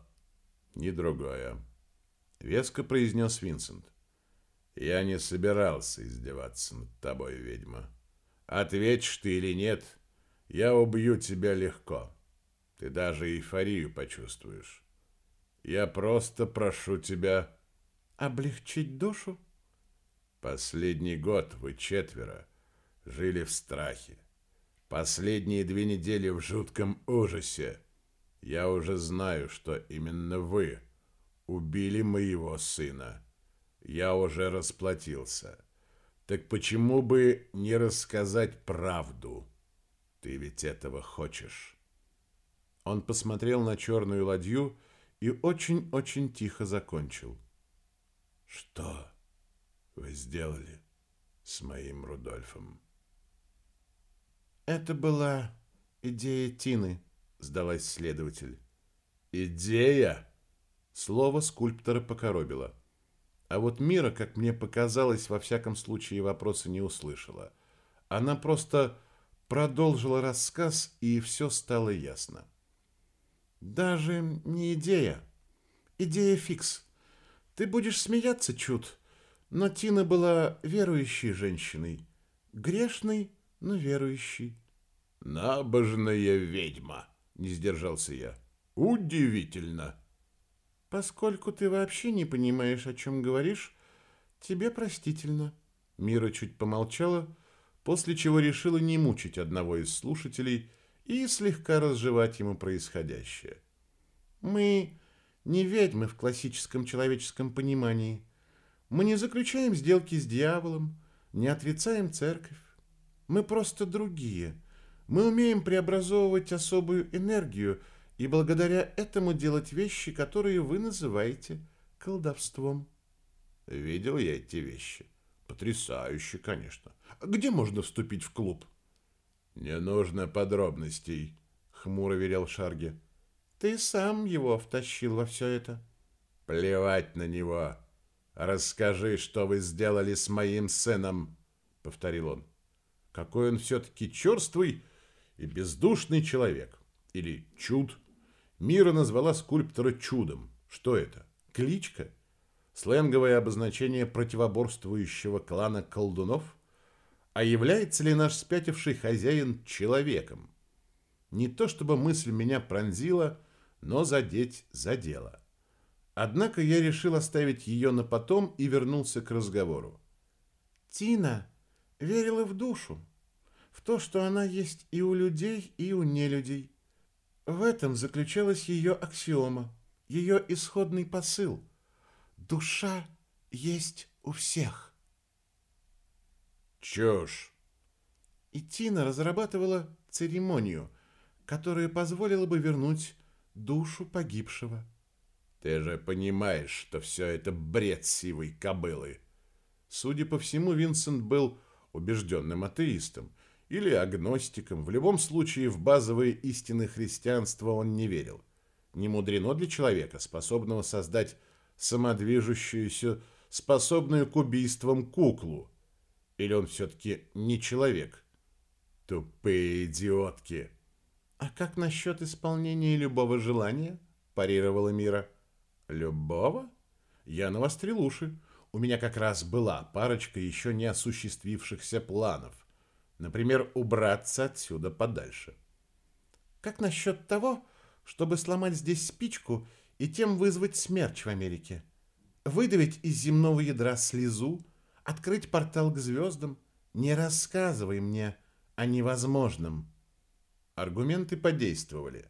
ни другое», — веско произнес Винсент. «Я не собирался издеваться над тобой, ведьма. Ответишь ты или нет, я убью тебя легко. Ты даже эйфорию почувствуешь. Я просто прошу тебя облегчить душу. Последний год вы четверо жили в страхе. Последние две недели в жутком ужасе. Я уже знаю, что именно вы убили моего сына. Я уже расплатился. Так почему бы не рассказать правду? Ты ведь этого хочешь. Он посмотрел на черную ладью и очень-очень тихо закончил. Что вы сделали с моим Рудольфом? Это была идея Тины, сдалась следователь. Идея? Слово скульптора покоробило. А вот Мира, как мне показалось, во всяком случае вопроса не услышала. Она просто продолжила рассказ, и все стало ясно. Даже не идея. Идея фикс. Ты будешь смеяться, Чуд, но Тина была верующей женщиной. Грешной, но верующей. Набожная ведьма, не сдержался я. Удивительно. Поскольку ты вообще не понимаешь, о чем говоришь, тебе простительно. Мира чуть помолчала, после чего решила не мучить одного из слушателей и слегка разжевать ему происходящее. Мы не ведьмы в классическом человеческом понимании. Мы не заключаем сделки с дьяволом, не отрицаем церковь. Мы просто другие. Мы умеем преобразовывать особую энергию – и благодаря этому делать вещи, которые вы называете колдовством. Видел я эти вещи. Потрясающе, конечно. Где можно вступить в клуб? Не нужно подробностей, хмуро велел Шарги. Ты сам его втащил во все это. Плевать на него. Расскажи, что вы сделали с моим сыном, повторил он. Какой он все-таки черствый и бездушный человек. Или чуд. Мира назвала скульптора чудом. Что это? Кличка? Сленговое обозначение противоборствующего клана колдунов? А является ли наш спятивший хозяин человеком? Не то чтобы мысль меня пронзила, но задеть задела. Однако я решил оставить ее на потом и вернулся к разговору. Тина верила в душу, в то, что она есть и у людей, и у нелюдей. В этом заключалась ее аксиома, ее исходный посыл. Душа есть у всех. Чушь. И Тина разрабатывала церемонию, которая позволила бы вернуть душу погибшего. Ты же понимаешь, что все это бред сивой кобылы. Судя по всему, Винсент был убежденным атеистом – или агностиком. В любом случае, в базовые истины христианства он не верил. Не мудрено для человека, способного создать самодвижущуюся, способную к убийствам куклу. Или он все-таки не человек? Тупые идиотки. А как насчет исполнения любого желания? Парировала Мира. Любого? Я навострил уши. У меня как раз была парочка еще не осуществившихся планов. Например, убраться отсюда подальше. Как насчет того, чтобы сломать здесь спичку и тем вызвать смерч в Америке? Выдавить из земного ядра слезу, открыть портал к звездам? Не рассказывай мне о невозможном. Аргументы подействовали.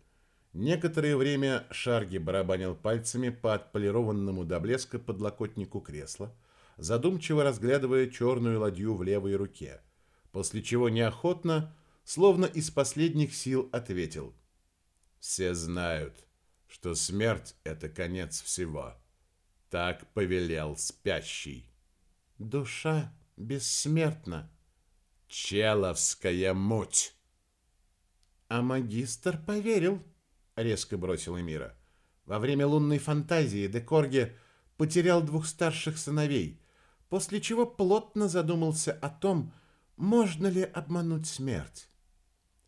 Некоторое время Шарги барабанил пальцами по отполированному до блеска подлокотнику кресла, задумчиво разглядывая черную ладью в левой руке – после чего неохотно, словно из последних сил, ответил. «Все знают, что смерть — это конец всего. Так повелел спящий». «Душа бессмертна». «Человская муть!» «А магистр поверил», — резко бросила Мира. Во время лунной фантазии Декорге потерял двух старших сыновей, после чего плотно задумался о том, можно ли обмануть смерть?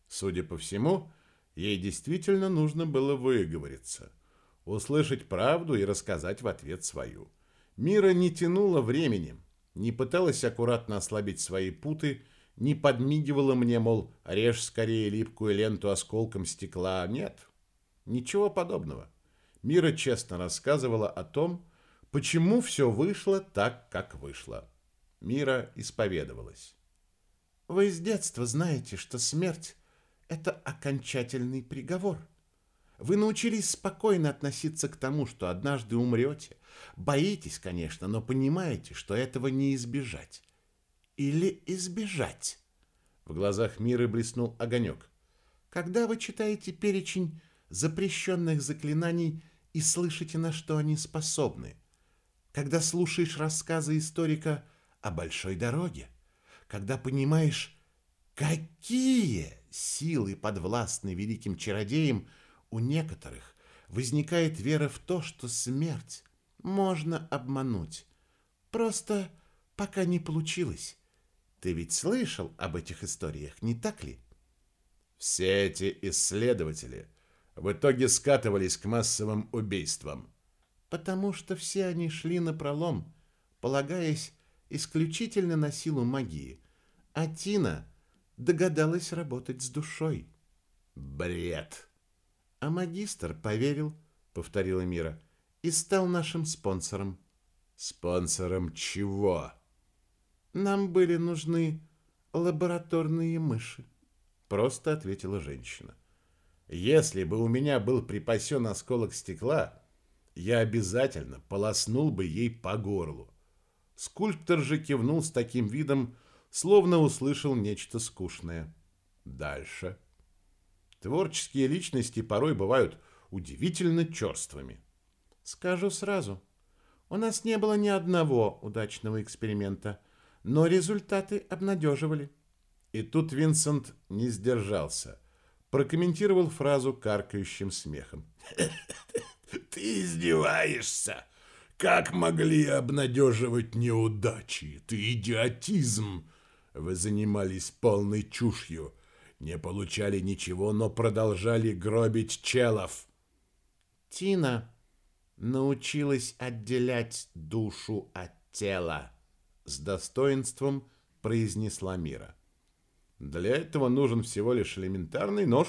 Судя по всему, ей действительно нужно было выговориться, услышать правду и рассказать в ответ свою. Мира не тянула временем, не пыталась аккуратно ослабить свои путы, не подмигивала мне, мол, режь скорее липкую ленту осколком стекла. Нет, ничего подобного. Мира честно рассказывала о том, почему все вышло так, как вышло. Мира исповедовалась. Вы с детства знаете, что смерть – это окончательный приговор. Вы научились спокойно относиться к тому, что однажды умрете. Боитесь, конечно, но понимаете, что этого не избежать. или избежать? В глазах Миры блеснул огонек. Когда вы читаете перечень запрещенных заклинаний и слышите, на что они способны, когда слушаешь рассказы историка о большой дороге, когда понимаешь, какие силы подвластны великим чародеям, у некоторых возникает вера в то, что смерть можно обмануть. Просто пока не получилось. Ты ведь слышал об этих историях, не так ли? Все эти исследователи в итоге скатывались к массовым убийствам. Потому что все они шли на пролом, полагаясь исключительно на силу магии. А Тина догадалась работать с душой. Бред. А магистр поверил, повторила Мира, и стал нашим спонсором. Спонсором чего? Нам были нужны лабораторные мыши, просто ответила женщина. Если бы у меня был припасен осколок стекла, я обязательно полоснул бы ей по горлу. Скульптор же кивнул с таким видом, словно услышал нечто скучное. Дальше. Творческие личности порой бывают удивительно черствыми. Скажу сразу, у нас не было ни одного удачного эксперимента, но результаты обнадеживали. И тут Винсент не сдержался, прокомментировал фразу каркающим смехом. «Ты издеваешься? Как могли обнадеживать неудачи? Ты идиотизм! Вы занимались полной чушью, не получали ничего, но продолжали гробить челов». Тина научилась отделять душу от тела с достоинством произнесла Мира. Для этого нужен всего лишь элементарный нож,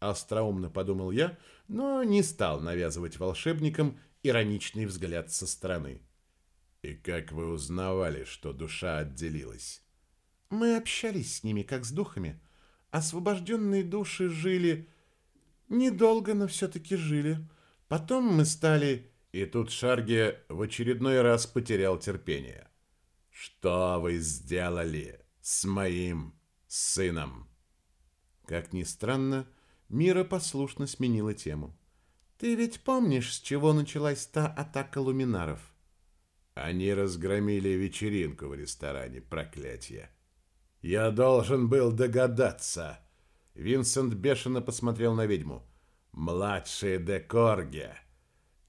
остроумно подумал я, но не стал навязывать волшебникам ироничный взгляд со стороны. И как вы узнавали, что душа отделилась? Мы общались с ними, как с духами. Освобожденные души жили... Недолго, но все-таки жили. Потом мы стали... И тут Шарги в очередной раз потерял терпение. Что вы сделали с моим сыном? Как ни странно, Мира послушно сменила тему. Ты ведь помнишь, с чего началась та атака луминаров? Они разгромили вечеринку в ресторане, проклятие. Я должен был догадаться. Винсент бешено посмотрел на ведьму. Младший Декорге.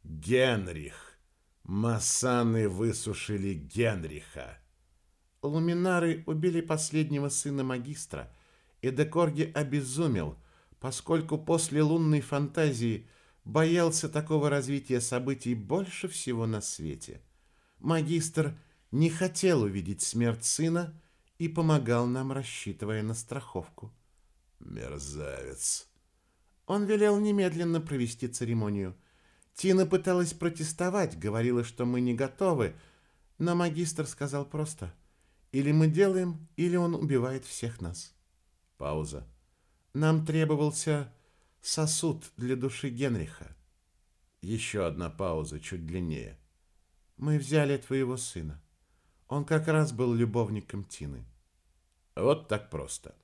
Генрих. Массаны высушили Генриха. Луминары убили последнего сына магистра, и Декорги обезумел, поскольку после лунной фантазии боялся такого развития событий больше всего на свете. Магистр не хотел увидеть смерть сына и помогал нам, рассчитывая на страховку. Мерзавец. Он велел немедленно провести церемонию – Тина пыталась протестовать, говорила, что мы не готовы, но магистр сказал просто «Или мы делаем, или он убивает всех нас». Пауза. Нам требовался сосуд для души Генриха. Еще одна пауза, чуть длиннее. Мы взяли твоего сына. Он как раз был любовником Тины. Вот так просто.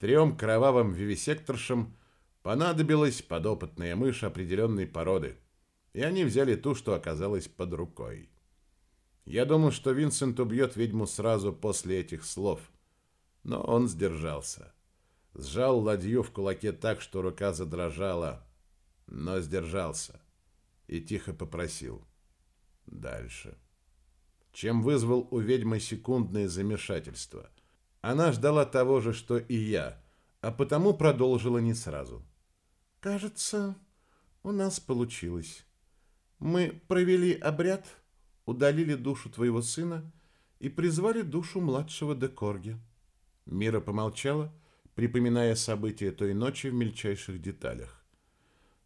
Трем кровавым вивисекторшам понадобилась подопытная мышь определенной породы – и они взяли ту, что оказалась под рукой. Я думал, что Винсент убьет ведьму сразу после этих слов, но он сдержался. Сжал ладью в кулаке так, что рука задрожала, но сдержался и тихо попросил. Дальше. Чем вызвал у ведьмы секундное замешательство. Она ждала того же, что и я, а потому продолжила не сразу. «Кажется, у нас получилось». Мы провели обряд, удалили душу твоего сына и призвали душу младшего Декорги. Мира помолчала, припоминая события той ночи в мельчайших деталях.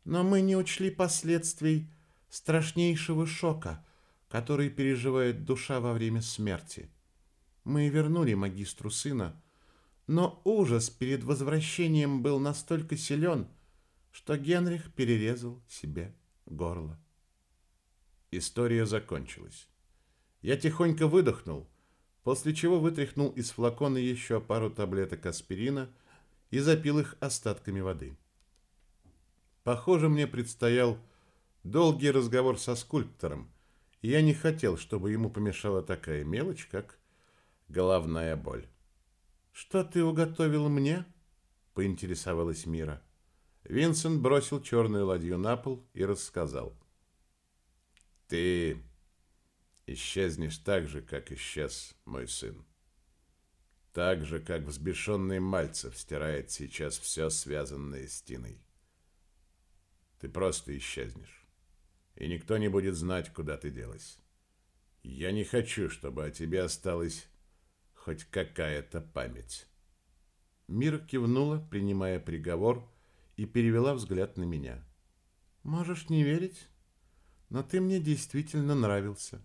Но мы не учли последствий страшнейшего шока, который переживает душа во время смерти. Мы вернули магистру сына, но ужас перед возвращением был настолько силен, что Генрих перерезал себе горло. История закончилась. Я тихонько выдохнул, после чего вытряхнул из флакона еще пару таблеток аспирина и запил их остатками воды. Похоже, мне предстоял долгий разговор со скульптором, и я не хотел, чтобы ему помешала такая мелочь, как головная боль. «Что ты уготовил мне?» — поинтересовалась Мира. Винсент бросил черную ладью на пол и рассказал. «Ты исчезнешь так же, как исчез мой сын. Так же, как взбешенный Мальцев стирает сейчас все, связанное с Тиной. Ты просто исчезнешь, и никто не будет знать, куда ты делась. Я не хочу, чтобы о тебе осталась хоть какая-то память. Мира кивнула, принимая приговор, и перевела взгляд на меня. «Можешь не верить, но ты мне действительно нравился».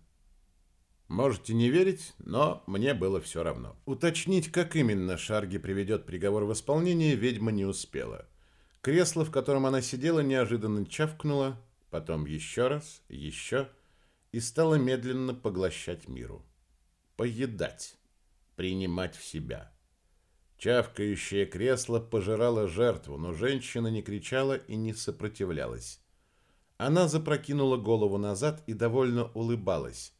Можете не верить, но мне было все равно. Уточнить, как именно Шарги приведет приговор в исполнение, ведьма не успела. Кресло, в котором она сидела, неожиданно чавкнуло, потом еще раз, еще, и стало медленно поглощать миру. Поедать, принимать в себя. Чавкающее кресло пожирало жертву, но женщина не кричала и не сопротивлялась. Она запрокинула голову назад и довольно улыбалась,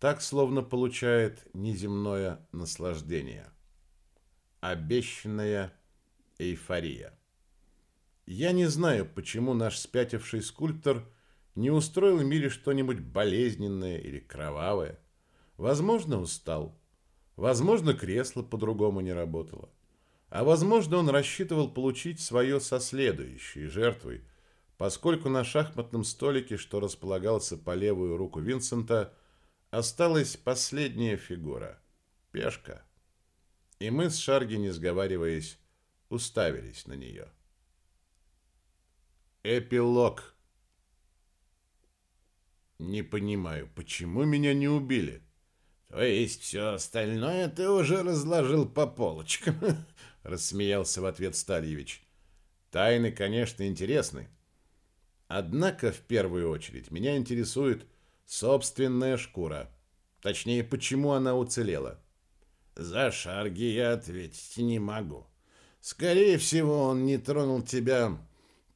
так словно получает неземное наслаждение. Обещанная эйфория. Я не знаю, почему наш спятивший скульптор не устроил в мире что-нибудь болезненное или кровавое. Возможно, устал. Возможно, кресло по-другому не работало. А возможно, он рассчитывал получить свое со следующей жертвой, поскольку на шахматном столике, что располагался по левую руку Винсента, осталась последняя фигура – пешка. И мы с Шарги, не сговариваясь, уставились на нее. Эпилог. Не понимаю, почему меня не убили? То есть все остальное ты уже разложил по полочкам? Рассмеялся в ответ Стальевич. Тайны, конечно, интересны. Однако, в первую очередь, меня интересует собственная шкура. Точнее, почему она уцелела. За Шарги я ответить не могу. Скорее всего, он не тронул тебя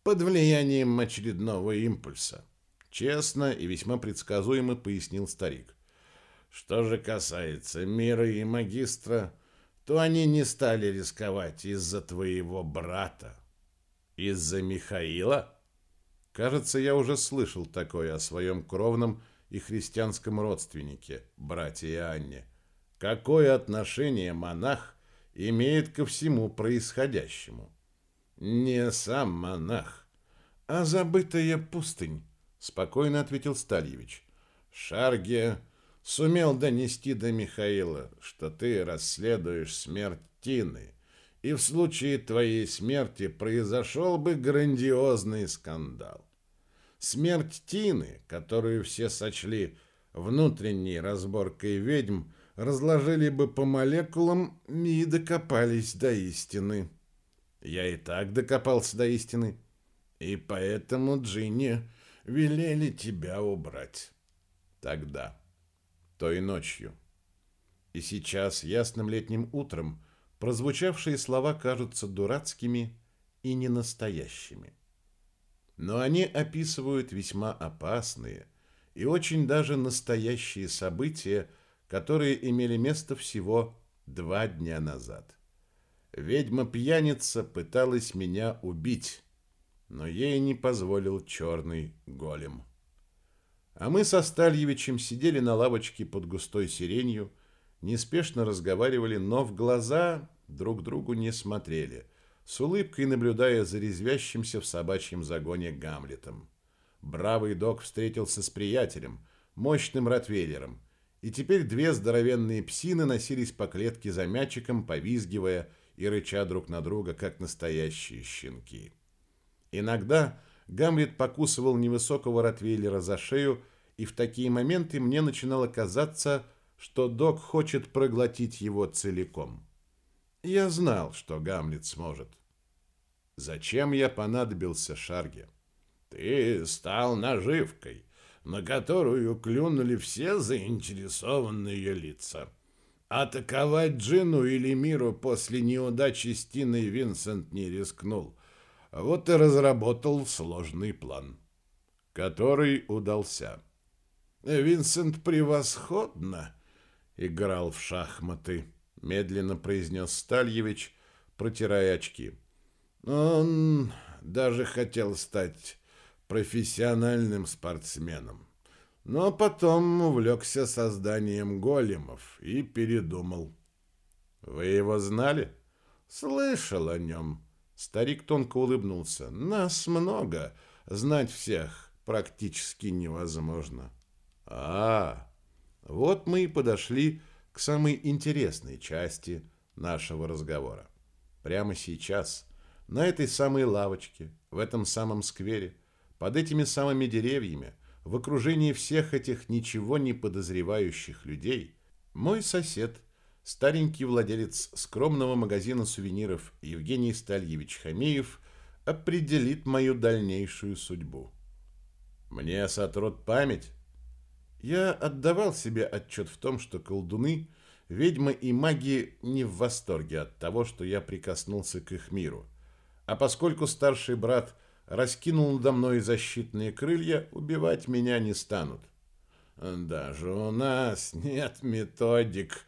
под влиянием очередного импульса. Честно и весьма предсказуемо пояснил старик. Что же касается мира и магистра, то они не стали рисковать из-за твоего брата. Из-за Михаила? Кажется, я уже слышал такое о своем кровном и христианском родственнике, братья Анне. Какое отношение монах имеет ко всему происходящему? Не сам монах, а забытая пустынь, спокойно ответил Стальевич. Шарге сумел донести до Михаила, что ты расследуешь смерть Тины, и в случае твоей смерти произошел бы грандиозный скандал. Смерть Тины, которую все сочли внутренней разборкой ведьм, разложили бы по молекулам и докопались до истины. Я и так докопался до истины. И поэтому Джинни велели тебя убрать. Тогда, той ночью. И сейчас, ясным летним утром, прозвучавшие слова кажутся дурацкими и ненастоящими. Но они описывают весьма опасные и очень даже настоящие события, которые имели место всего два дня назад. Ведьма-пьяница пыталась меня убить, но ей не позволил черный голем. А мы со Стальевичем сидели на лавочке под густой сиренью, неспешно разговаривали, но в глаза друг другу не смотрели, с улыбкой наблюдая за резвящимся в собачьем загоне Гамлетом. Бравый док встретился с приятелем, мощным ротвейлером, и теперь две здоровенные псины носились по клетке за мячиком, повизгивая и рыча друг на друга, как настоящие щенки. Иногда Гамлет покусывал невысокого ротвейлера за шею, и в такие моменты мне начинало казаться, что док хочет проглотить его целиком. Я знал, что Гамлет сможет. Зачем я понадобился Шарге? Ты стал наживкой, на которую клюнули все заинтересованные лица. Атаковать Джину или Миру после неудачи с Тиной Винсент не рискнул. Вот и разработал сложный план, который удался. Винсент превосходно играл в шахматы, медленно произнес Стальевич, протирая очки. Он даже хотел стать профессиональным спортсменом. Но потом увлекся созданием големов и передумал. Вы его знали? Слышал о нем. Старик тонко улыбнулся. Нас много. Знать всех практически невозможно. А, вот мы и подошли к самой интересной части нашего разговора. Прямо сейчас, на этой самой лавочке, в этом самом сквере, под этими самыми деревьями, в окружении всех этих ничего не подозревающих людей, мой сосед, старенький владелец скромного магазина сувениров Евгений Стальевич Хамеев, определит мою дальнейшую судьбу. Мне сотрут память. Я отдавал себе отчет в том, что колдуны, ведьмы и маги не в восторге от того, что я прикоснулся к их миру. А поскольку старший брат – раскинул надо мной защитные крылья, убивать меня не станут. Даже у нас нет методик,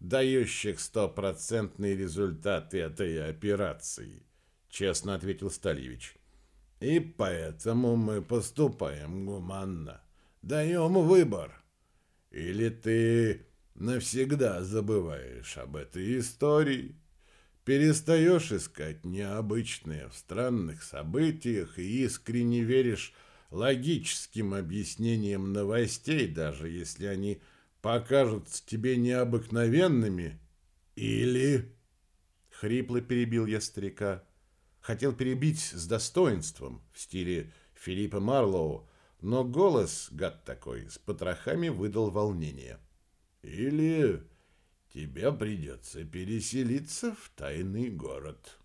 дающих стопроцентный результат этой операции, честно ответил Стальевич. И поэтому мы поступаем гуманно. Даем выбор. Или ты навсегда забываешь об этой истории, Перестаешь искать необычные в странных событиях и искренне веришь логическим объяснениям новостей, даже если они покажутся тебе необыкновенными. Или... Хрипло перебил я старика. Хотел перебить с достоинством, в стиле Филиппа Марлоу, но голос, гад такой, с потрохами выдал волнение. Или тебе придется переселиться в тайный город,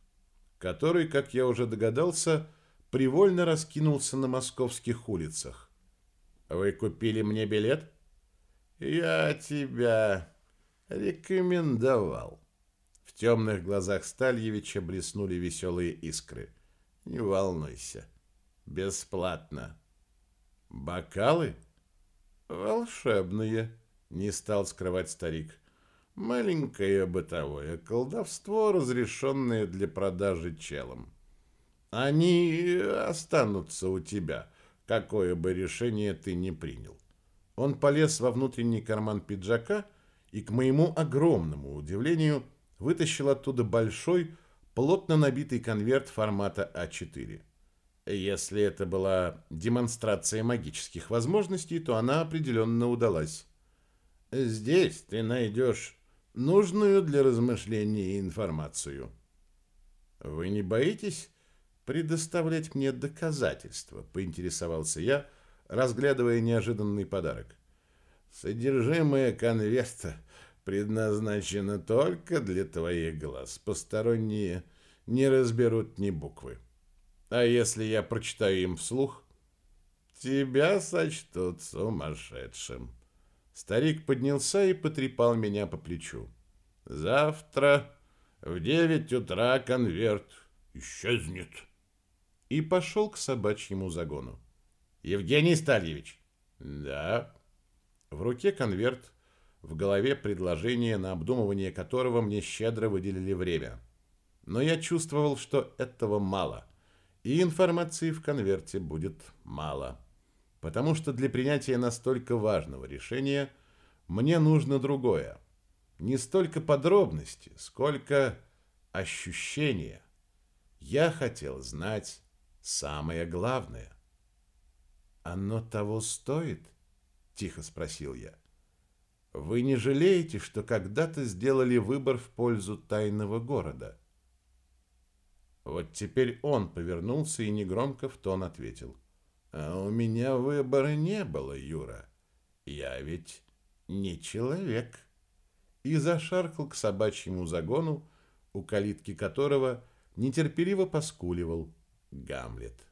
который, как я уже догадался, привольно раскинулся на московских улицах. Вы купили мне билет? Я тебя рекомендовал. В темных глазах Стальевича блеснули веселые искры. Не волнуйся, бесплатно. Бокалы? Волшебные, не стал скрывать старик. Маленькое бытовое колдовство, разрешенное для продажи челом. Они останутся у тебя, какое бы решение ты ни принял. Он полез во внутренний карман пиджака и, к моему огромному удивлению, вытащил оттуда большой, плотно набитый конверт формата А4. Если это была демонстрация магических возможностей, то она определенно удалась. Здесь ты найдешь нужную для размышления информацию. Вы не боитесь предоставлять мне доказательства? Поинтересовался я, разглядывая неожиданный подарок. Содержимое конверта предназначено только для твоих глаз. Посторонние не разберут ни буквы. А если я прочитаю им вслух, тебя сочтут сумасшедшим. Старик поднялся и потрепал меня по плечу. «Завтра в девять утра конверт исчезнет». И пошел к собачьему загону. «Евгений Стальевич!» «Да». В руке конверт, в голове предложение, на обдумывание которого мне щедро выделили время. Но я чувствовал, что этого мало, и информации в конверте будет мало потому что для принятия настолько важного решения мне нужно другое. Не столько подробности, сколько ощущения. Я хотел знать самое главное. «Оно того стоит?» – тихо спросил я. «Вы не жалеете, что когда-то сделали выбор в пользу тайного города?» Вот теперь он повернулся и негромко в тон ответил – а у меня выбора не было, Юра. Я ведь не человек. И зашаркал к собачьему загону, у калитки которого нетерпеливо поскуливал Гамлет.